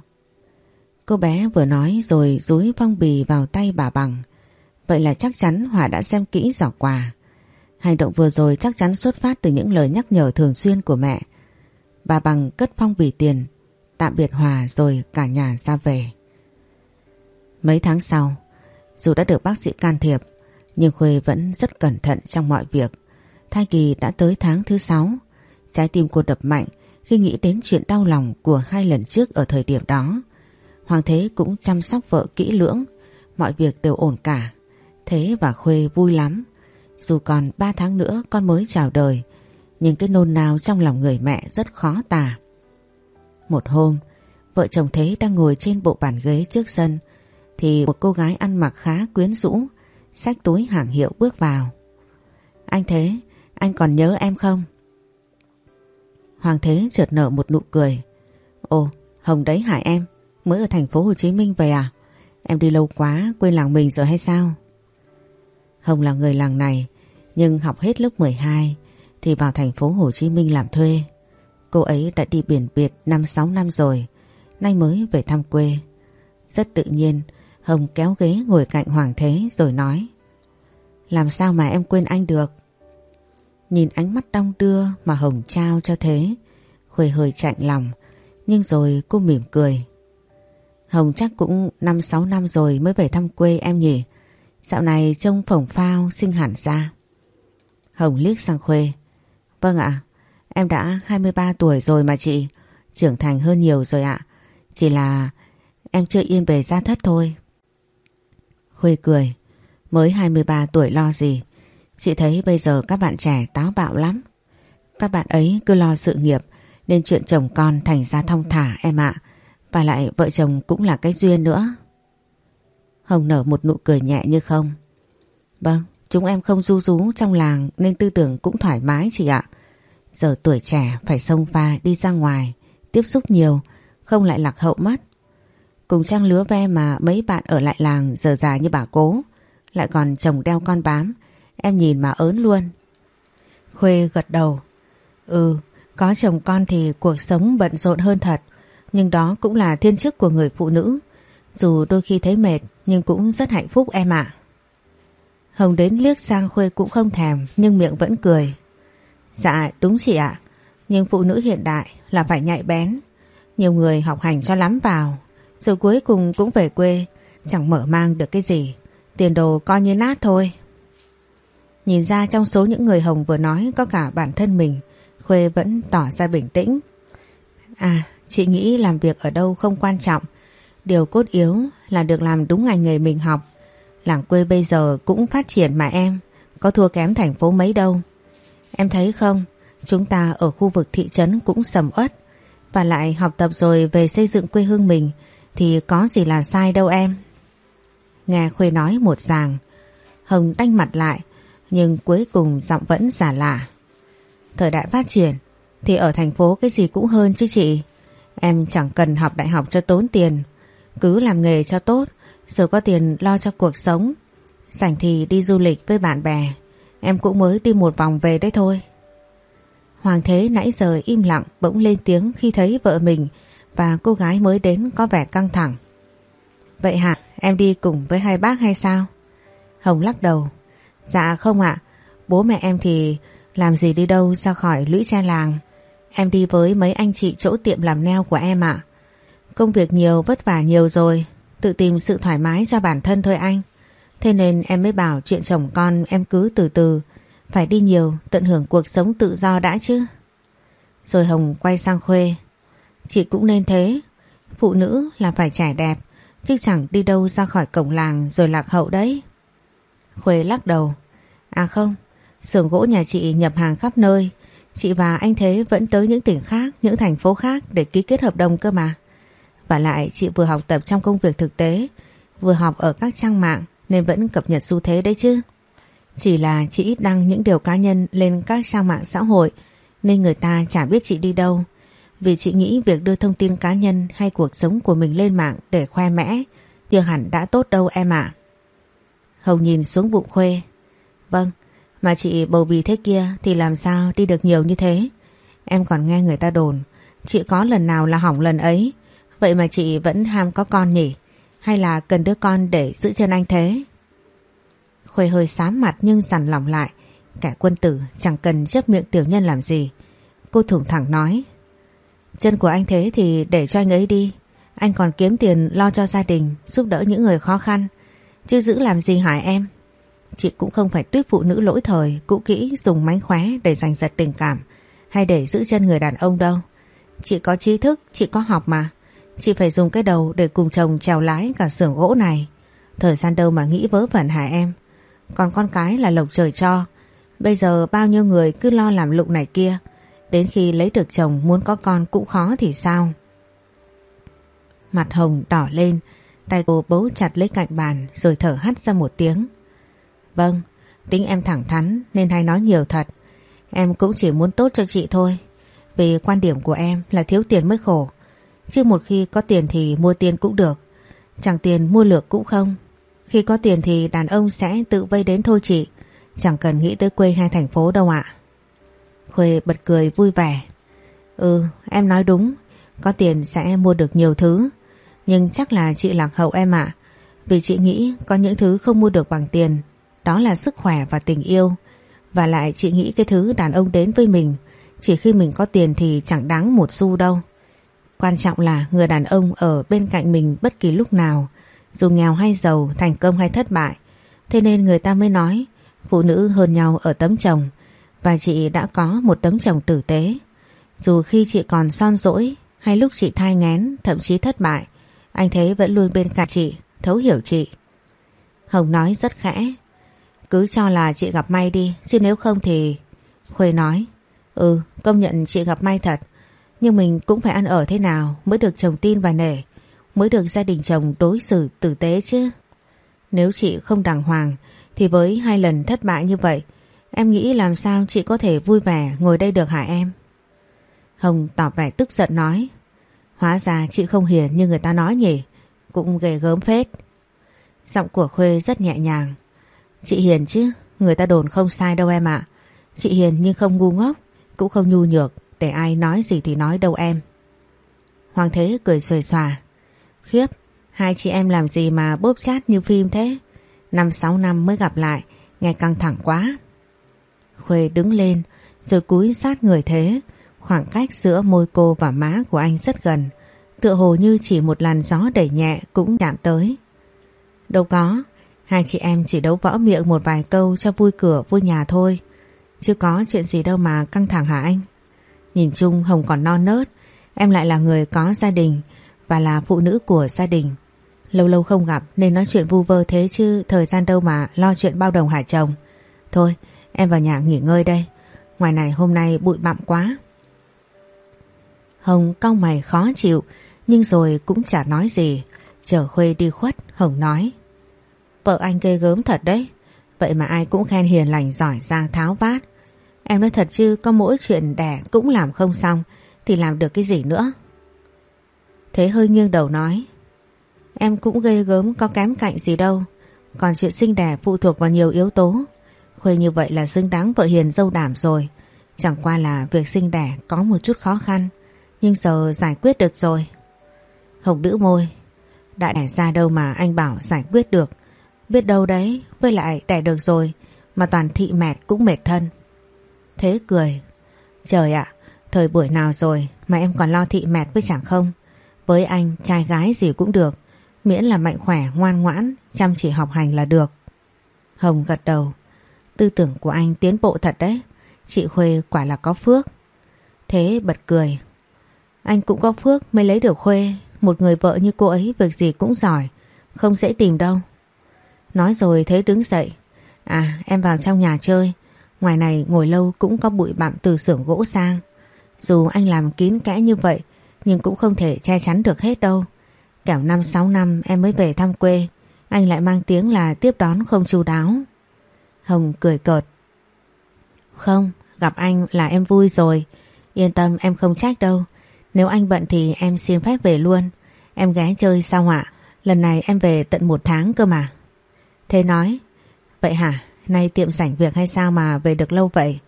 Cô bé vừa nói rồi dúi phong bì vào tay bà Bằng. Vậy là chắc chắn Hòa đã xem kỹ giỏ quà. Hành động vừa rồi chắc chắn xuất phát từ những lời nhắc nhở thường xuyên của mẹ. Bà Bằng cất phong bì tiền, tạm biệt Hòa rồi cả nhà ra về. Mấy tháng sau, dù đã được bác sĩ can thiệp, nhưng Khuê vẫn rất cẩn thận trong mọi việc. Thai kỳ đã tới tháng thứ sáu. Trái tim cô đập mạnh khi nghĩ đến chuyện đau lòng của hai lần trước ở thời điểm đó. Hoàng Thế cũng chăm sóc vợ kỹ lưỡng. Mọi việc đều ổn cả. Thế và Khuê vui lắm. Dù còn 3 tháng nữa con mới chào đời. Nhưng cái nôn nào trong lòng người mẹ rất khó tả. Một hôm, vợ chồng Thế đang ngồi trên bộ bàn ghế trước sân. Thì một cô gái ăn mặc khá quyến rũ xách túi hàng hiệu bước vào. Anh Thế, anh còn nhớ em không? Hoàng Thế chợt nở một nụ cười. Ồ, Hồng đấy hại em, mới ở thành phố Hồ Chí Minh về à? Em đi lâu quá, quên làng mình rồi hay sao? Hồng là người làng này, nhưng học hết lớp 12 thì vào thành phố Hồ Chí Minh làm thuê. Cô ấy đã đi biển biệt 5-6 năm rồi, nay mới về thăm quê. Rất tự nhiên, Hồng kéo ghế ngồi cạnh Hoàng Thế rồi nói Làm sao mà em quên anh được Nhìn ánh mắt đong đưa mà Hồng trao cho Thế, Khuê hơi chạnh lòng, Nhưng rồi cô mỉm cười. Hồng chắc cũng 5-6 năm rồi mới về thăm quê em nhỉ? Dạo này trông phồng phao sinh hẳn ra. Hồng liếc sang Khuê. Vâng ạ, Em đã 23 tuổi rồi mà chị, Trưởng thành hơn nhiều rồi ạ. Chỉ là em chưa yên về gia thất thôi. Khuê cười. Mới 23 tuổi lo gì. Chị thấy bây giờ các bạn trẻ táo bạo lắm. Các bạn ấy cứ lo sự nghiệp nên chuyện chồng con thành ra thong thả em ạ. Và lại vợ chồng cũng là cái duyên nữa. Hồng nở một nụ cười nhẹ như không. Vâng, chúng em không du rú trong làng nên tư tưởng cũng thoải mái chị ạ. Giờ tuổi trẻ phải xông pha đi ra ngoài. tiếp xúc nhiều, không lại lạc hậu mất. Cùng trang lứa ve mà mấy bạn ở lại làng giờ già như bà cố, lại còn chồng đeo con bám, em nhìn mà ớn luôn. Khuê gật đầu. Ừ, có chồng con thì cuộc sống bận rộn hơn thật, nhưng đó cũng là thiên chức của người phụ nữ. Dù đôi khi thấy mệt nhưng cũng rất hạnh phúc em ạ. Hồng đến liếc sang Khuê cũng không thèm nhưng miệng vẫn cười. Dạ đúng chị ạ, nhưng phụ nữ hiện đại là phải nhạy bén. Nhiều người học hành cho lắm vào, rồi cuối cùng cũng về quê, chẳng mở mang được cái gì. Tiền đồ coi như nát thôi. Nhìn ra trong số những người Hồng vừa nói có cả bản thân mình, Khuê vẫn tỏ ra bình tĩnh. À, chị nghĩ làm việc ở đâu không quan trọng. Điều cốt yếu là được làm đúng ngành nghề mình học. Làng quê bây giờ cũng phát triển mà em, có thua kém thành phố mấy đâu. Em thấy không, chúng ta ở khu vực thị trấn cũng sầm uất. Và lại học tập rồi về xây dựng quê hương mình thì có gì là sai đâu em. Nghe Khuê nói một ràng, Hồng đanh mặt lại, nhưng cuối cùng giọng vẫn giả lạ. Thời đại phát triển thì ở thành phố cái gì cũng hơn chứ chị. Em chẳng cần học đại học cho tốn tiền, cứ làm nghề cho tốt, rồi có tiền lo cho cuộc sống. Rảnh thì đi du lịch với bạn bè, em cũng mới đi một vòng về đấy thôi. Hoàng Thế nãy giờ im lặng bỗng lên tiếng khi thấy vợ mình và cô gái mới đến có vẻ căng thẳng. Vậy hả, em đi cùng với hai bác hay sao? Hồng lắc đầu. Dạ không ạ, bố mẹ em thì làm gì đi đâu ra khỏi lũy tre làng. Em đi với mấy anh chị chỗ tiệm làm neo của em ạ. Công việc nhiều vất vả nhiều rồi, tự tìm sự thoải mái cho bản thân thôi anh. Thế nên em mới bảo chuyện chồng con em cứ từ từ, phải đi nhiều tận hưởng cuộc sống tự do đã chứ. Rồi Hồng quay sang Khuê. Chị cũng nên thế, phụ nữ là phải trẻ đẹp, chứ chẳng đi đâu ra khỏi cổng làng rồi lạc hậu đấy. Khuê lắc đầu. À không, xưởng gỗ nhà chị nhập hàng khắp nơi. Chị và anh Thế vẫn tới những tỉnh khác, những thành phố khác để ký kết hợp đồng cơ mà. Và lại chị vừa học tập trong công việc thực tế, vừa học ở các trang mạng nên vẫn cập nhật xu thế đấy chứ. Chỉ là chị ít đăng những điều cá nhân lên các trang mạng xã hội nên người ta chả biết chị đi đâu. Vì chị nghĩ việc đưa thông tin cá nhân hay cuộc sống của mình lên mạng để khoe mẽ thì hẳn đã tốt đâu em ạ. Hồng nhìn xuống bụng Khuê. Vâng, mà chị bầu bì thế kia thì làm sao đi được nhiều như thế? Em còn nghe người ta đồn, chị có lần nào là hỏng lần ấy, vậy mà chị vẫn ham có con nhỉ? Hay là cần đứa con để giữ chân anh thế? Khuê hơi xám mặt nhưng dằn lòng lại. Kẻ quân tử chẳng cần chấp miệng tiểu nhân làm gì. Cô thủng thẳng nói. Chân của anh thế thì để cho anh ấy đi. Anh còn kiếm tiền lo cho gia đình, giúp đỡ những người khó khăn. Chứ giữ làm gì hỏi em? Chị cũng không phải tuyết phụ nữ lỗi thời, Cũ kỹ, dùng mánh khóe để giành giật tình cảm, Hay để giữ chân người đàn ông đâu. Chị có trí thức, Chị có học mà. Chị phải dùng cái đầu để cùng chồng trèo lái cả xưởng gỗ này. Thời gian đâu mà nghĩ vớ vẩn hả em. Còn con cái là lộc trời cho. Bây giờ bao nhiêu người cứ lo làm lụng này kia. Đến khi lấy được chồng, muốn có con cũng khó thì sao? Mặt hồng đỏ lên. Tay cô bấu chặt lấy cạnh bàn rồi thở hắt ra một tiếng. Vâng, tính em thẳng thắn nên hay nói nhiều thật. Em cũng chỉ muốn tốt cho chị thôi. Vì quan điểm của em là thiếu tiền mới khổ. Chứ một khi có tiền thì mua tiền cũng được. Chẳng tiền mua lược cũng không. Khi có tiền thì đàn ông sẽ tự vây đến thôi chị. Chẳng cần nghĩ tới quê hay thành phố đâu ạ. Khuê bật cười vui vẻ. Ừ, em nói đúng. Có tiền sẽ mua được nhiều thứ. Nhưng chắc là chị lạc hậu em ạ. Vì chị nghĩ có những thứ không mua được bằng tiền. Đó là sức khỏe và tình yêu. Và lại chị nghĩ cái thứ đàn ông đến với mình chỉ khi mình có tiền thì chẳng đáng một xu đâu. Quan trọng là người đàn ông ở bên cạnh mình bất kỳ lúc nào, dù nghèo hay giàu, thành công hay thất bại. Thế nên người ta mới nói phụ nữ hơn nhau ở tấm chồng và chị đã có một tấm chồng tử tế. Dù khi chị còn son dỗi hay lúc chị thai ngén thậm chí thất bại anh Thế vẫn luôn bên cạnh chị, thấu hiểu chị. Hồng nói rất khẽ. Cứ cho là chị gặp may đi, chứ nếu không thì... Khuê nói. Ừ, công nhận chị gặp may thật. Nhưng mình cũng phải ăn ở thế nào mới được chồng tin và nể. Mới được gia đình chồng đối xử tử tế chứ. Nếu chị không đàng hoàng thì với hai lần thất bại như vậy em nghĩ làm sao chị có thể vui vẻ ngồi đây được hả em? Hồng tỏ vẻ tức giận nói. Hóa ra chị không hiền như người ta nói nhỉ? Cũng ghê gớm phết. Giọng của Khuê rất nhẹ nhàng. Chị hiền chứ, Người ta đồn không sai đâu em ạ. Chị hiền nhưng không ngu ngốc, Cũng không nhu nhược, Để ai nói gì thì nói đâu em. Hoàng Thế cười xuề xòa. Khiếp, Hai chị em làm gì mà bóp chát như phim thế? Năm sáu năm mới gặp lại, Nghe căng thẳng quá. Khuê đứng lên, Rồi cúi sát người thế. Khoảng cách giữa môi cô và má của anh rất gần. Tựa hồ như chỉ một làn gió đẩy nhẹ Cũng chạm tới. Đâu có. Hai chị em chỉ đấu võ miệng một vài câu cho vui cửa, vui nhà thôi. Chứ có chuyện gì đâu mà căng thẳng hả anh? Nhìn chung Hồng còn non nớt. Em lại là người có gia đình Và là phụ nữ của gia đình. Lâu lâu không gặp nên nói chuyện vu vơ thế chứ Thời gian đâu mà lo chuyện bao đồng hả chồng? Thôi, em vào nhà nghỉ ngơi đây. Ngoài này hôm nay bụi bặm quá. Hồng cau mày khó chịu, Nhưng rồi cũng chả nói gì. Chờ Khuê đi khuất, Hồng nói, Vợ anh ghê gớm thật đấy. Vậy mà ai cũng khen hiền lành giỏi giang tháo vát. Em nói thật chứ, có mỗi chuyện đẻ cũng làm không xong, Thì làm được cái gì nữa? Thế hơi nghiêng đầu nói, Em cũng ghê gớm, có kém cạnh gì đâu. Còn chuyện sinh đẻ phụ thuộc vào nhiều yếu tố. Khuê như vậy là xứng đáng vợ hiền dâu đảm rồi. Chẳng qua là việc sinh đẻ có một chút khó khăn. Nhưng giờ giải quyết được rồi. Hồng đữ môi Đã đẻ ra đâu mà anh bảo giải quyết được? Biết đâu đấy, Với lại đẻ được rồi, Mà toàn thị mệt cũng mệt thân. Thế cười, Trời ạ, Thời buổi nào rồi mà em còn lo thị mệt với chẳng không? Với anh, trai gái gì cũng được, Miễn là mạnh khỏe, ngoan ngoãn, Chăm chỉ học hành là được. Hồng gật đầu, Tư tưởng của anh tiến bộ thật đấy, Chị Khuê quả là có phước. Thế bật cười anh cũng có phước mới lấy được Khuê. Một người vợ như cô ấy việc gì cũng giỏi, Không dễ tìm đâu. Nói rồi Thế đứng dậy. À em vào trong nhà chơi. Ngoài này ngồi lâu cũng có bụi bặm từ xưởng gỗ sang. Dù anh làm kín kẽ như vậy, Nhưng cũng không thể che chắn được hết đâu. Kẻo năm, sáu năm em mới về thăm quê, Anh lại mang tiếng là tiếp đón không chu đáo. Hồng cười cợt. Không, Gặp anh là em vui rồi. Yên tâm, em không trách đâu. Nếu anh bận thì em xin phép về luôn. Em ghé chơi sao ạ? Lần này em về tận một tháng cơ mà. Thế nói, Vậy hả? Nay tiệm sảnh việc hay sao mà về được lâu vậy?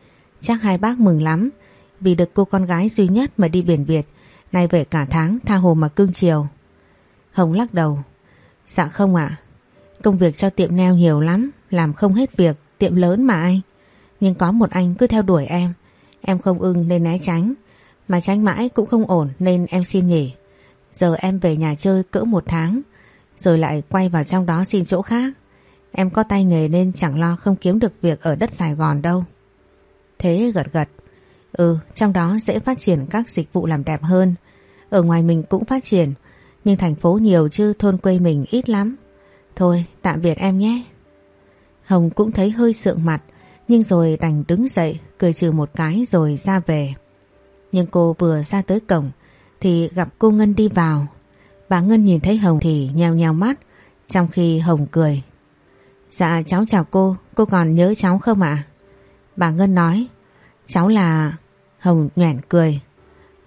Chắc hai bác mừng lắm. Vì được cô con gái duy nhất mà đi biển Việt, Nay về cả tháng tha hồ mà cưng chiều. Hồng lắc đầu Dạ không ạ. Công việc cho tiệm neo nhiều lắm, Làm không hết việc, Tiệm lớn mà anh. Nhưng có một anh cứ theo đuổi em. Em không ưng nên né tránh. Mà tránh mãi cũng không ổn nên em xin nghỉ. Giờ em về nhà chơi cỡ một tháng, Rồi lại quay vào trong đó xin chỗ khác. Em có tay nghề nên chẳng lo không kiếm được việc ở đất Sài Gòn đâu. Thế gật gật Ừ trong đó sẽ phát triển các dịch vụ làm đẹp hơn. Ở ngoài mình cũng phát triển, Nhưng thành phố nhiều chứ thôn quê mình ít lắm. Thôi, tạm biệt em nhé. Hồng cũng thấy hơi sượng mặt, Nhưng rồi đành đứng dậy, Cười trừ một cái rồi ra về. Nhưng cô vừa ra tới cổng Thì gặp cô Ngân đi vào. Bà Ngân nhìn thấy Hồng thì nheo nheo mắt, Trong khi Hồng cười. Dạ cháu chào cô Cô còn nhớ cháu không ạ? Bà Ngân nói, Cháu là, Hồng nhoẻn cười.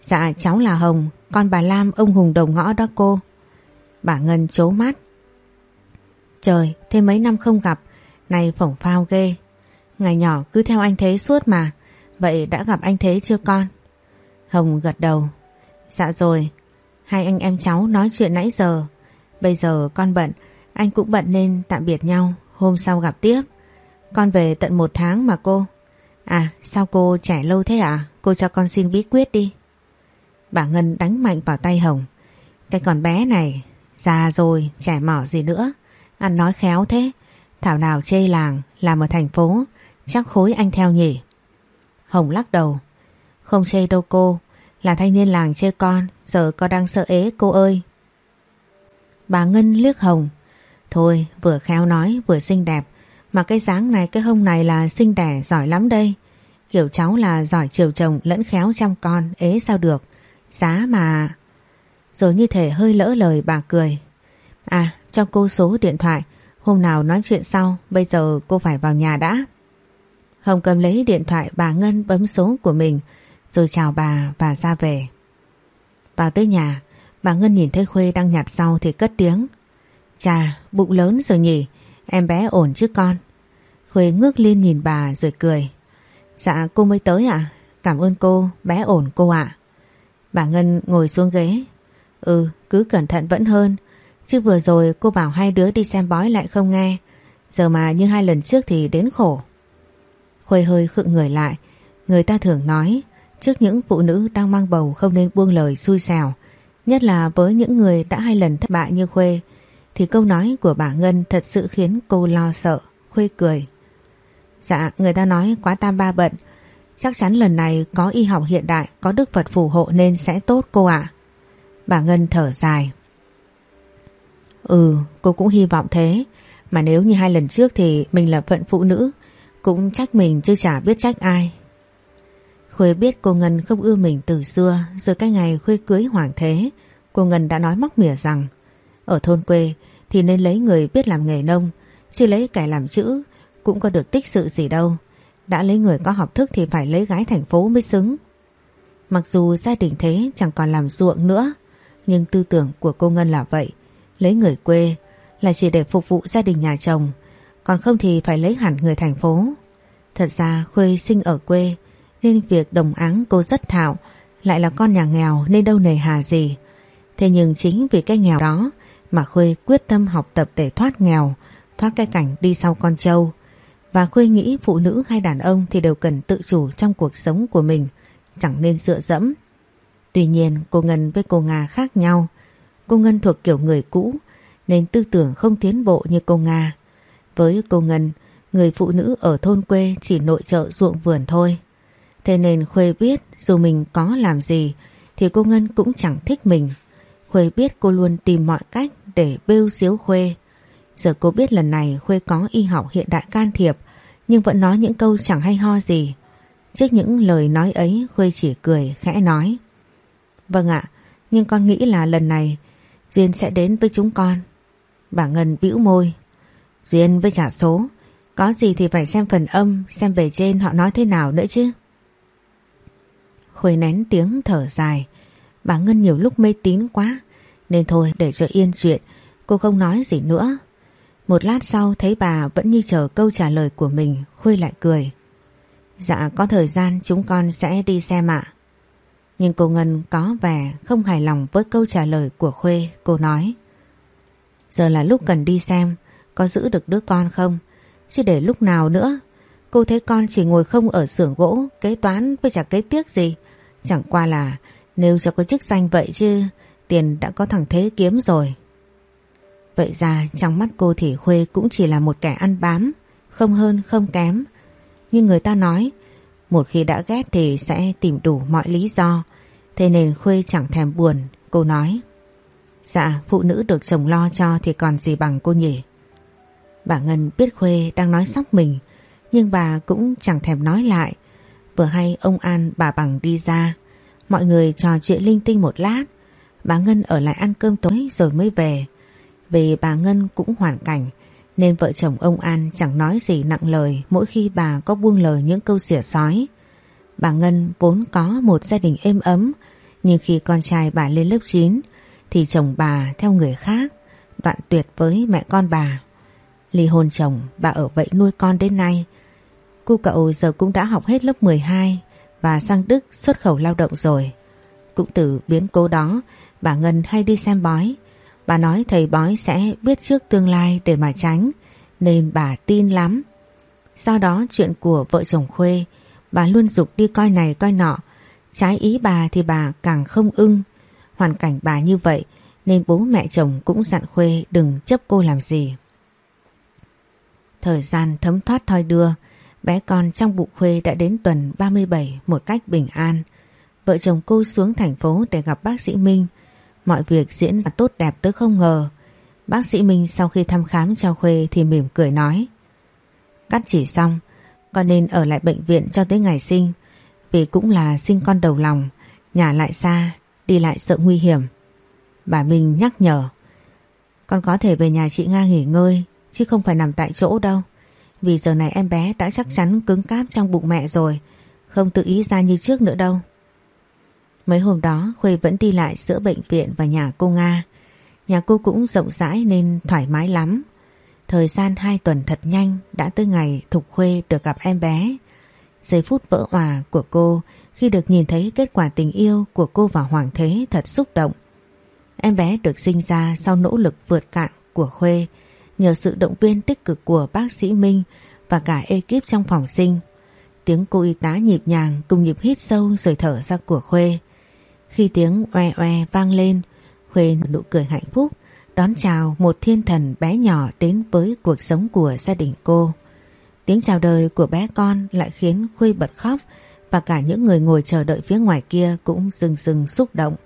Dạ cháu là Hồng, Con bà Lam ông Hùng đầu ngõ đó cô. Bà Ngân chố mắt. Trời, thế mấy năm không gặp Này phỏng phao ghê. Ngày nhỏ cứ theo anh Thế suốt mà, Vậy đã gặp anh Thế chưa con? Hồng gật đầu. Dạ rồi. Hai anh em cháu nói chuyện nãy giờ. Bây giờ con bận. Anh cũng bận nên tạm biệt nhau. Hôm sau gặp tiếp. Con về tận một tháng mà cô. À sao cô trẻ lâu thế à Cô cho con xin bí quyết đi. Bà Ngân đánh mạnh vào tay Hồng. Cái con bé này, Già rồi, trẻ mỏ gì nữa. Ăn nói khéo thế. Thảo nào chê làng, làm ở thành phố, Chắc khối anh theo nhỉ? Hồng lắc đầu. Không chê đâu cô. Là thanh niên làng chê con, Giờ con đang sợ ế, cô ơi. Bà Ngân liếc Hồng. Thôi, vừa khéo nói, vừa xinh đẹp. Mà cái dáng này, cái hông này là xinh đẻ, giỏi lắm đây. Kiểu cháu là giỏi chiều chồng, lẫn khéo chăm con, Ế sao được. Giá mà. Rồi như thể hơi lỡ lời, bà cười. À cho cô số điện thoại. Hôm nào nói chuyện sau, Bây giờ cô phải vào nhà đã. Hồng cầm lấy điện thoại, bà Ngân bấm số của mình. Rồi chào bà và ra về Vào tới nhà Bà Ngân nhìn thấy Khuê đang nhặt sau thì cất tiếng. Chà, bụng lớn rồi nhỉ, em bé ổn chứ con. Khuê ngước lên nhìn bà rồi cười. Dạ cô mới tới ạ, cảm ơn cô, bé ổn cô ạ. Bà Ngân ngồi xuống ghế. Ừ, cứ cẩn thận vẫn hơn. Chứ vừa rồi cô bảo hai đứa đi xem bói lại không nghe. Giờ mà như hai lần trước thì đến khổ. Khuê hơi khựng người lại. Người ta thường nói trước những phụ nữ đang mang bầu không nên buông lời xui xẻo. Nhất là với những người đã hai lần thất bại như Khuê. Thì câu nói của bà Ngân thật sự khiến cô lo sợ. Khuê cười. Dạ người ta nói quá tam ba bận. Chắc chắn lần này có y học hiện đại, có Đức Phật phù hộ nên sẽ tốt cô ạ. Bà Ngân thở dài. Ừ, cô cũng hy vọng thế. Mà nếu như hai lần trước thì mình là phận phụ nữ, cũng trách mình chứ chả biết trách ai. Khuê biết cô Ngân không ưa mình từ xưa, rồi cái ngày Khuê cưới Hoàng Thế, cô Ngân đã nói móc mỉa rằng ở thôn quê thì nên lấy người biết làm nghề nông, chứ lấy kẻ làm chữ cũng có được tích sự gì đâu. Đã lấy người có học thức thì phải lấy gái thành phố mới xứng. Mặc dù gia đình thế chẳng còn làm ruộng nữa, nhưng tư tưởng của cô Ngân là vậy. Lấy người quê là chỉ để phục vụ gia đình nhà chồng, còn không thì phải lấy hẳn người thành phố. Thật ra Khuê sinh ở quê, nên việc đồng áng cô rất thạo, lại là con nhà nghèo nên đâu nề hà gì. Thế nhưng chính vì cái nghèo đó mà Khuê quyết tâm học tập để thoát nghèo, thoát cái cảnh đi sau con trâu. Và Khuê nghĩ phụ nữ hay đàn ông thì đều cần tự chủ trong cuộc sống của mình, chẳng nên dựa dẫm. Tuy nhiên cô Ngân với cô Nga khác nhau. Cô Ngân thuộc kiểu người cũ nên tư tưởng không tiến bộ như cô Nga. Với cô Ngân, người phụ nữ ở thôn quê chỉ nội trợ ruộng vườn thôi. Thế nên Khuê biết dù mình có làm gì thì cô Ngân cũng chẳng thích mình. Khuê biết cô luôn tìm mọi cách để bêu xíu Khuê. Giờ cô biết lần này Khuê có y học hiện đại can thiệp nhưng vẫn nói những câu chẳng hay ho gì. Trước những lời nói ấy Khuê chỉ cười khẽ nói. Vâng ạ, nhưng con nghĩ là lần này Duyên sẽ đến với chúng con. Bà Ngân bĩu môi. Duyên với trả số, có gì thì phải xem phần âm, xem bề trên họ nói thế nào nữa chứ. Khuê nén tiếng thở dài. Bà Ngân nhiều lúc mê tín quá, nên thôi để cho yên chuyện, cô không nói gì nữa. Một lát sau thấy bà vẫn như chờ câu trả lời của mình, Khuê lại cười. Dạ có thời gian chúng con sẽ đi xem ạ. Nhưng cô Ngân có vẻ không hài lòng với câu trả lời của Khuê, cô nói. Giờ là lúc cần đi xem có giữ được đứa con không, chứ để lúc nào nữa. Cô thấy con chỉ ngồi không ở xưởng gỗ, kế toán với chả kế tiếc gì. Chẳng qua là nếu cho có chức danh vậy chứ, tiền đã có thằng Thế kiếm rồi. Vậy ra trong mắt cô thì Khuê cũng chỉ là một kẻ ăn bám, không hơn không kém. Nhưng người ta nói, một khi đã ghét thì sẽ tìm đủ mọi lý do Thế nên Khuê chẳng thèm buồn Cô nói Dạ phụ nữ được chồng lo cho thì còn gì bằng cô nhỉ Bà Ngân biết Khuê đang nói sóc mình Nhưng bà cũng chẳng thèm nói lại Vừa hay ông An, bà Bằng đi ra Mọi người trò chuyện linh tinh một lát Bà Ngân ở lại ăn cơm tối rồi mới về Vì bà Ngân cũng hoàn cảnh, Nên vợ chồng ông An chẳng nói gì nặng lời Mỗi khi bà có buông lời những câu xỉa sói Bà Ngân vốn có một gia đình êm ấm, nhưng khi con trai bà lên lớp 9 thì chồng bà theo người khác, đoạn tuyệt với mẹ con bà. Ly hôn chồng, bà ở vậy nuôi con đến nay. Cô cậu giờ cũng đã học hết lớp 12 và sang Đức xuất khẩu lao động rồi. Cũng từ biến cố đó bà Ngân hay đi xem bói. Bà nói thầy bói sẽ biết trước tương lai để mà tránh nên bà tin lắm. Do đó chuyện của vợ chồng Khuê bà luôn dục đi coi này coi nọ Trái ý bà thì bà càng không ưng. Hoàn cảnh bà như vậy nên bố mẹ chồng cũng dặn Khuê đừng chấp cô làm gì. Thời gian thấm thoát thoi đưa, bé con trong bụng Khuê đã đến tuần 37 một cách bình an. Vợ chồng cô xuống thành phố để gặp bác sĩ Minh. Mọi việc diễn ra tốt đẹp tới không ngờ. Bác sĩ Minh sau khi thăm khám cho Khuê thì mỉm cười nói. Cắt chỉ xong, con nên ở lại bệnh viện cho tới ngày sinh. Vì cũng là sinh con đầu lòng Nhà lại xa Đi lại sợ nguy hiểm Bà Minh nhắc nhở Con có thể về nhà chị Nga nghỉ ngơi Chứ không phải nằm tại chỗ đâu vì giờ này em bé đã chắc chắn cứng cáp trong bụng mẹ rồi Không tự ý ra như trước nữa đâu Mấy hôm đó, Khuê vẫn đi lại giữa bệnh viện và nhà cô Nga. Nhà cô cũng rộng rãi nên thoải mái lắm. Thời gian hai tuần thật nhanh đã tới ngày Thục Khuê được gặp em bé. Giây phút vỡ hòa của cô khi được nhìn thấy kết quả tình yêu của cô và Hoàng Thế thật xúc động. Em bé được sinh ra sau nỗ lực vượt cạn của Khuê nhờ sự động viên tích cực của bác sĩ Minh và cả ekip trong phòng sinh. Tiếng cô y tá nhịp nhàng cùng nhịp hít sâu rồi thở ra của Khuê. Khi tiếng oe oe vang lên, Khuê nụ cười hạnh phúc đón chào một thiên thần bé nhỏ đến với cuộc sống của gia đình cô. Tiếng chào đời của bé con lại khiến Khuê bật khóc và cả những người ngồi chờ đợi phía ngoài kia cũng rừng rừng xúc động.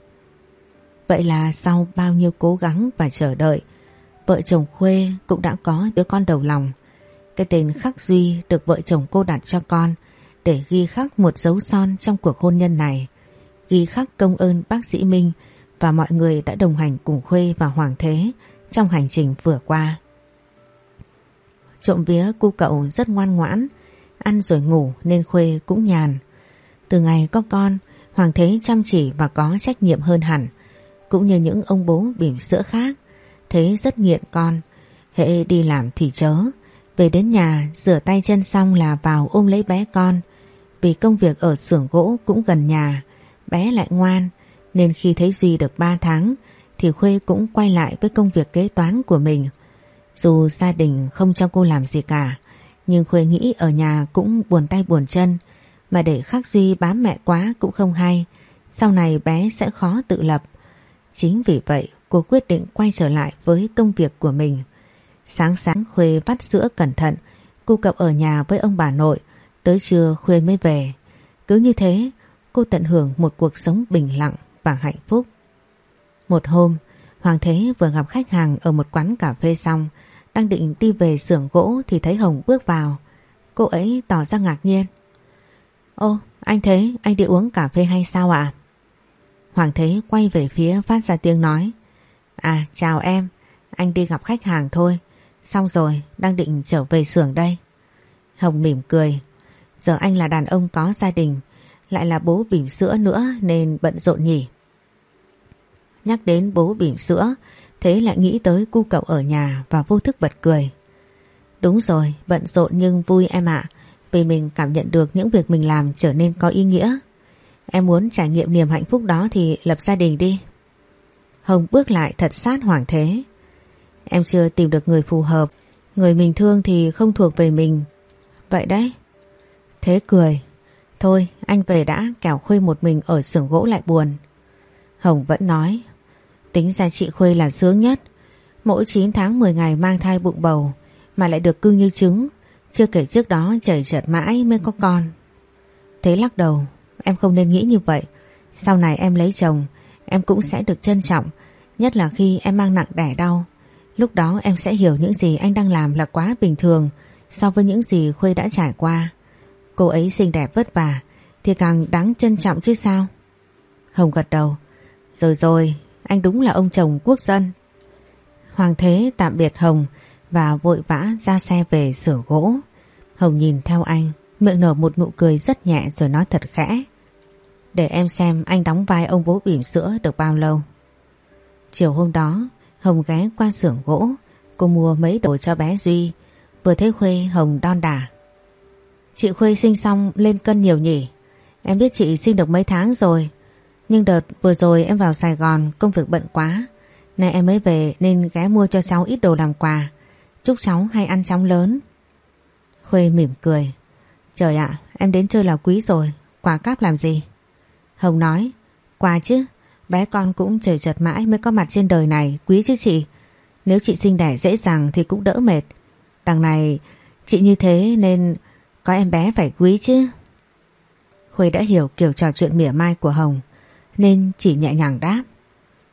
Vậy là sau bao nhiêu cố gắng và chờ đợi, vợ chồng Khuê cũng đã có đứa con đầu lòng. Cái tên Khắc Duy được vợ chồng cô đặt cho con để ghi khắc một dấu son trong cuộc hôn nhân này. Ghi khắc công ơn bác sĩ Minh và mọi người đã đồng hành cùng Khuê và Hoàng Thế trong hành trình vừa qua. Trộm vía cu cậu rất ngoan ngoãn, ăn rồi ngủ nên Khuê cũng nhàn. Từ ngày có con, Hoàng Thế chăm chỉ và có trách nhiệm hơn hẳn, cũng như những ông bố bỉm sữa khác. Thế rất nghiện con, hệ đi làm thì chớ, về đến nhà rửa tay chân xong là vào ôm lấy bé con. Vì công việc ở xưởng gỗ cũng gần nhà, bé lại ngoan, nên khi thấy Duy được 3 tháng thì Khuê cũng quay lại với công việc kế toán của mình. Dù gia đình không cho cô làm gì cả, nhưng Khuê nghĩ ở nhà cũng buồn tay buồn chân, mà để khắc Duy bám mẹ quá cũng không hay, sau này bé sẽ khó tự lập. Chính vì vậy cô quyết định quay trở lại với công việc của mình. Sáng sáng Khuê vắt sữa cẩn thận, cô cậu ở nhà với ông bà nội, tới trưa Khuê mới về. Cứ như thế, cô tận hưởng một cuộc sống bình lặng và hạnh phúc. Một hôm, Hoàng Thế vừa gặp khách hàng ở một quán cà phê xong, đang định đi về xưởng gỗ thì thấy Hồng bước vào. Cô ấy tỏ ra ngạc nhiên. Ô, anh Thế, anh đi uống cà phê hay sao ạ? Hoàng Thế quay về phía phát ra tiếng nói. À, chào em, anh đi gặp khách hàng thôi. Xong rồi, đang định trở về xưởng đây. Hồng mỉm cười. Giờ anh là đàn ông có gia đình, lại là bố bỉm sữa nữa nên bận rộn nhỉ. Nhắc đến bố bỉm sữa, thế lại nghĩ tới cu cậu ở nhà và vô thức bật cười. Đúng rồi, bận rộn nhưng vui em ạ, vì mình cảm nhận được những việc mình làm trở nên có ý nghĩa. Em muốn trải nghiệm niềm hạnh phúc đó thì lập gia đình đi. Hồng bước lại thật sát Hoàng Thế. Em chưa tìm được người phù hợp, người mình thương thì không thuộc về mình. Vậy đấy. Thế cười. Thôi anh về đã kẻo Khuê một mình ở xưởng gỗ lại buồn. Hồng vẫn nói Tính ra chị Khuê là sướng nhất Mỗi 9 tháng 10 ngày mang thai bụng bầu Mà lại được cưng như trứng Chưa kể trước đó chảy chợt mãi mới có con Thế lắc đầu Em không nên nghĩ như vậy Sau này em lấy chồng Em cũng sẽ được trân trọng Nhất là khi em mang nặng đẻ đau Lúc đó em sẽ hiểu những gì anh đang làm là quá bình thường So với những gì Khuê đã trải qua Cô ấy xinh đẹp vất vả Thì càng đáng trân trọng chứ sao Hồng gật đầu rồi rồi, anh đúng là ông chồng quốc dân. Hoàng Thế tạm biệt Hồng và vội vã ra xe về sửa gỗ. Hồng nhìn theo anh, miệng nở một nụ cười rất nhẹ rồi nói thật khẽ. Để em xem anh đóng vai ông bố bỉm sữa được bao lâu. Chiều hôm đó, Hồng ghé qua xưởng gỗ, cô mua mấy đồ cho bé Duy. Vừa thấy Khuê Hồng đon đả. Chị Khuê sinh xong lên cân nhiều nhỉ? Em biết chị sinh được mấy tháng rồi, nhưng đợt vừa rồi em vào Sài Gòn công việc bận quá. Nay em mới về nên ghé mua cho cháu ít đồ làm quà. Chúc cháu hay ăn chóng lớn. Khuê mỉm cười. Trời ạ, em đến chơi là quý rồi. Quà cáp làm gì? Hồng nói. Quà chứ. Bé con cũng trời chật mãi mới có mặt trên đời này. Quý chứ chị. Nếu chị sinh đẻ dễ dàng thì cũng đỡ mệt. Đằng này chị như thế nên có em bé phải quý chứ. Khuê đã hiểu kiểu trò chuyện mỉa mai của Hồng nên chỉ nhẹ nhàng đáp.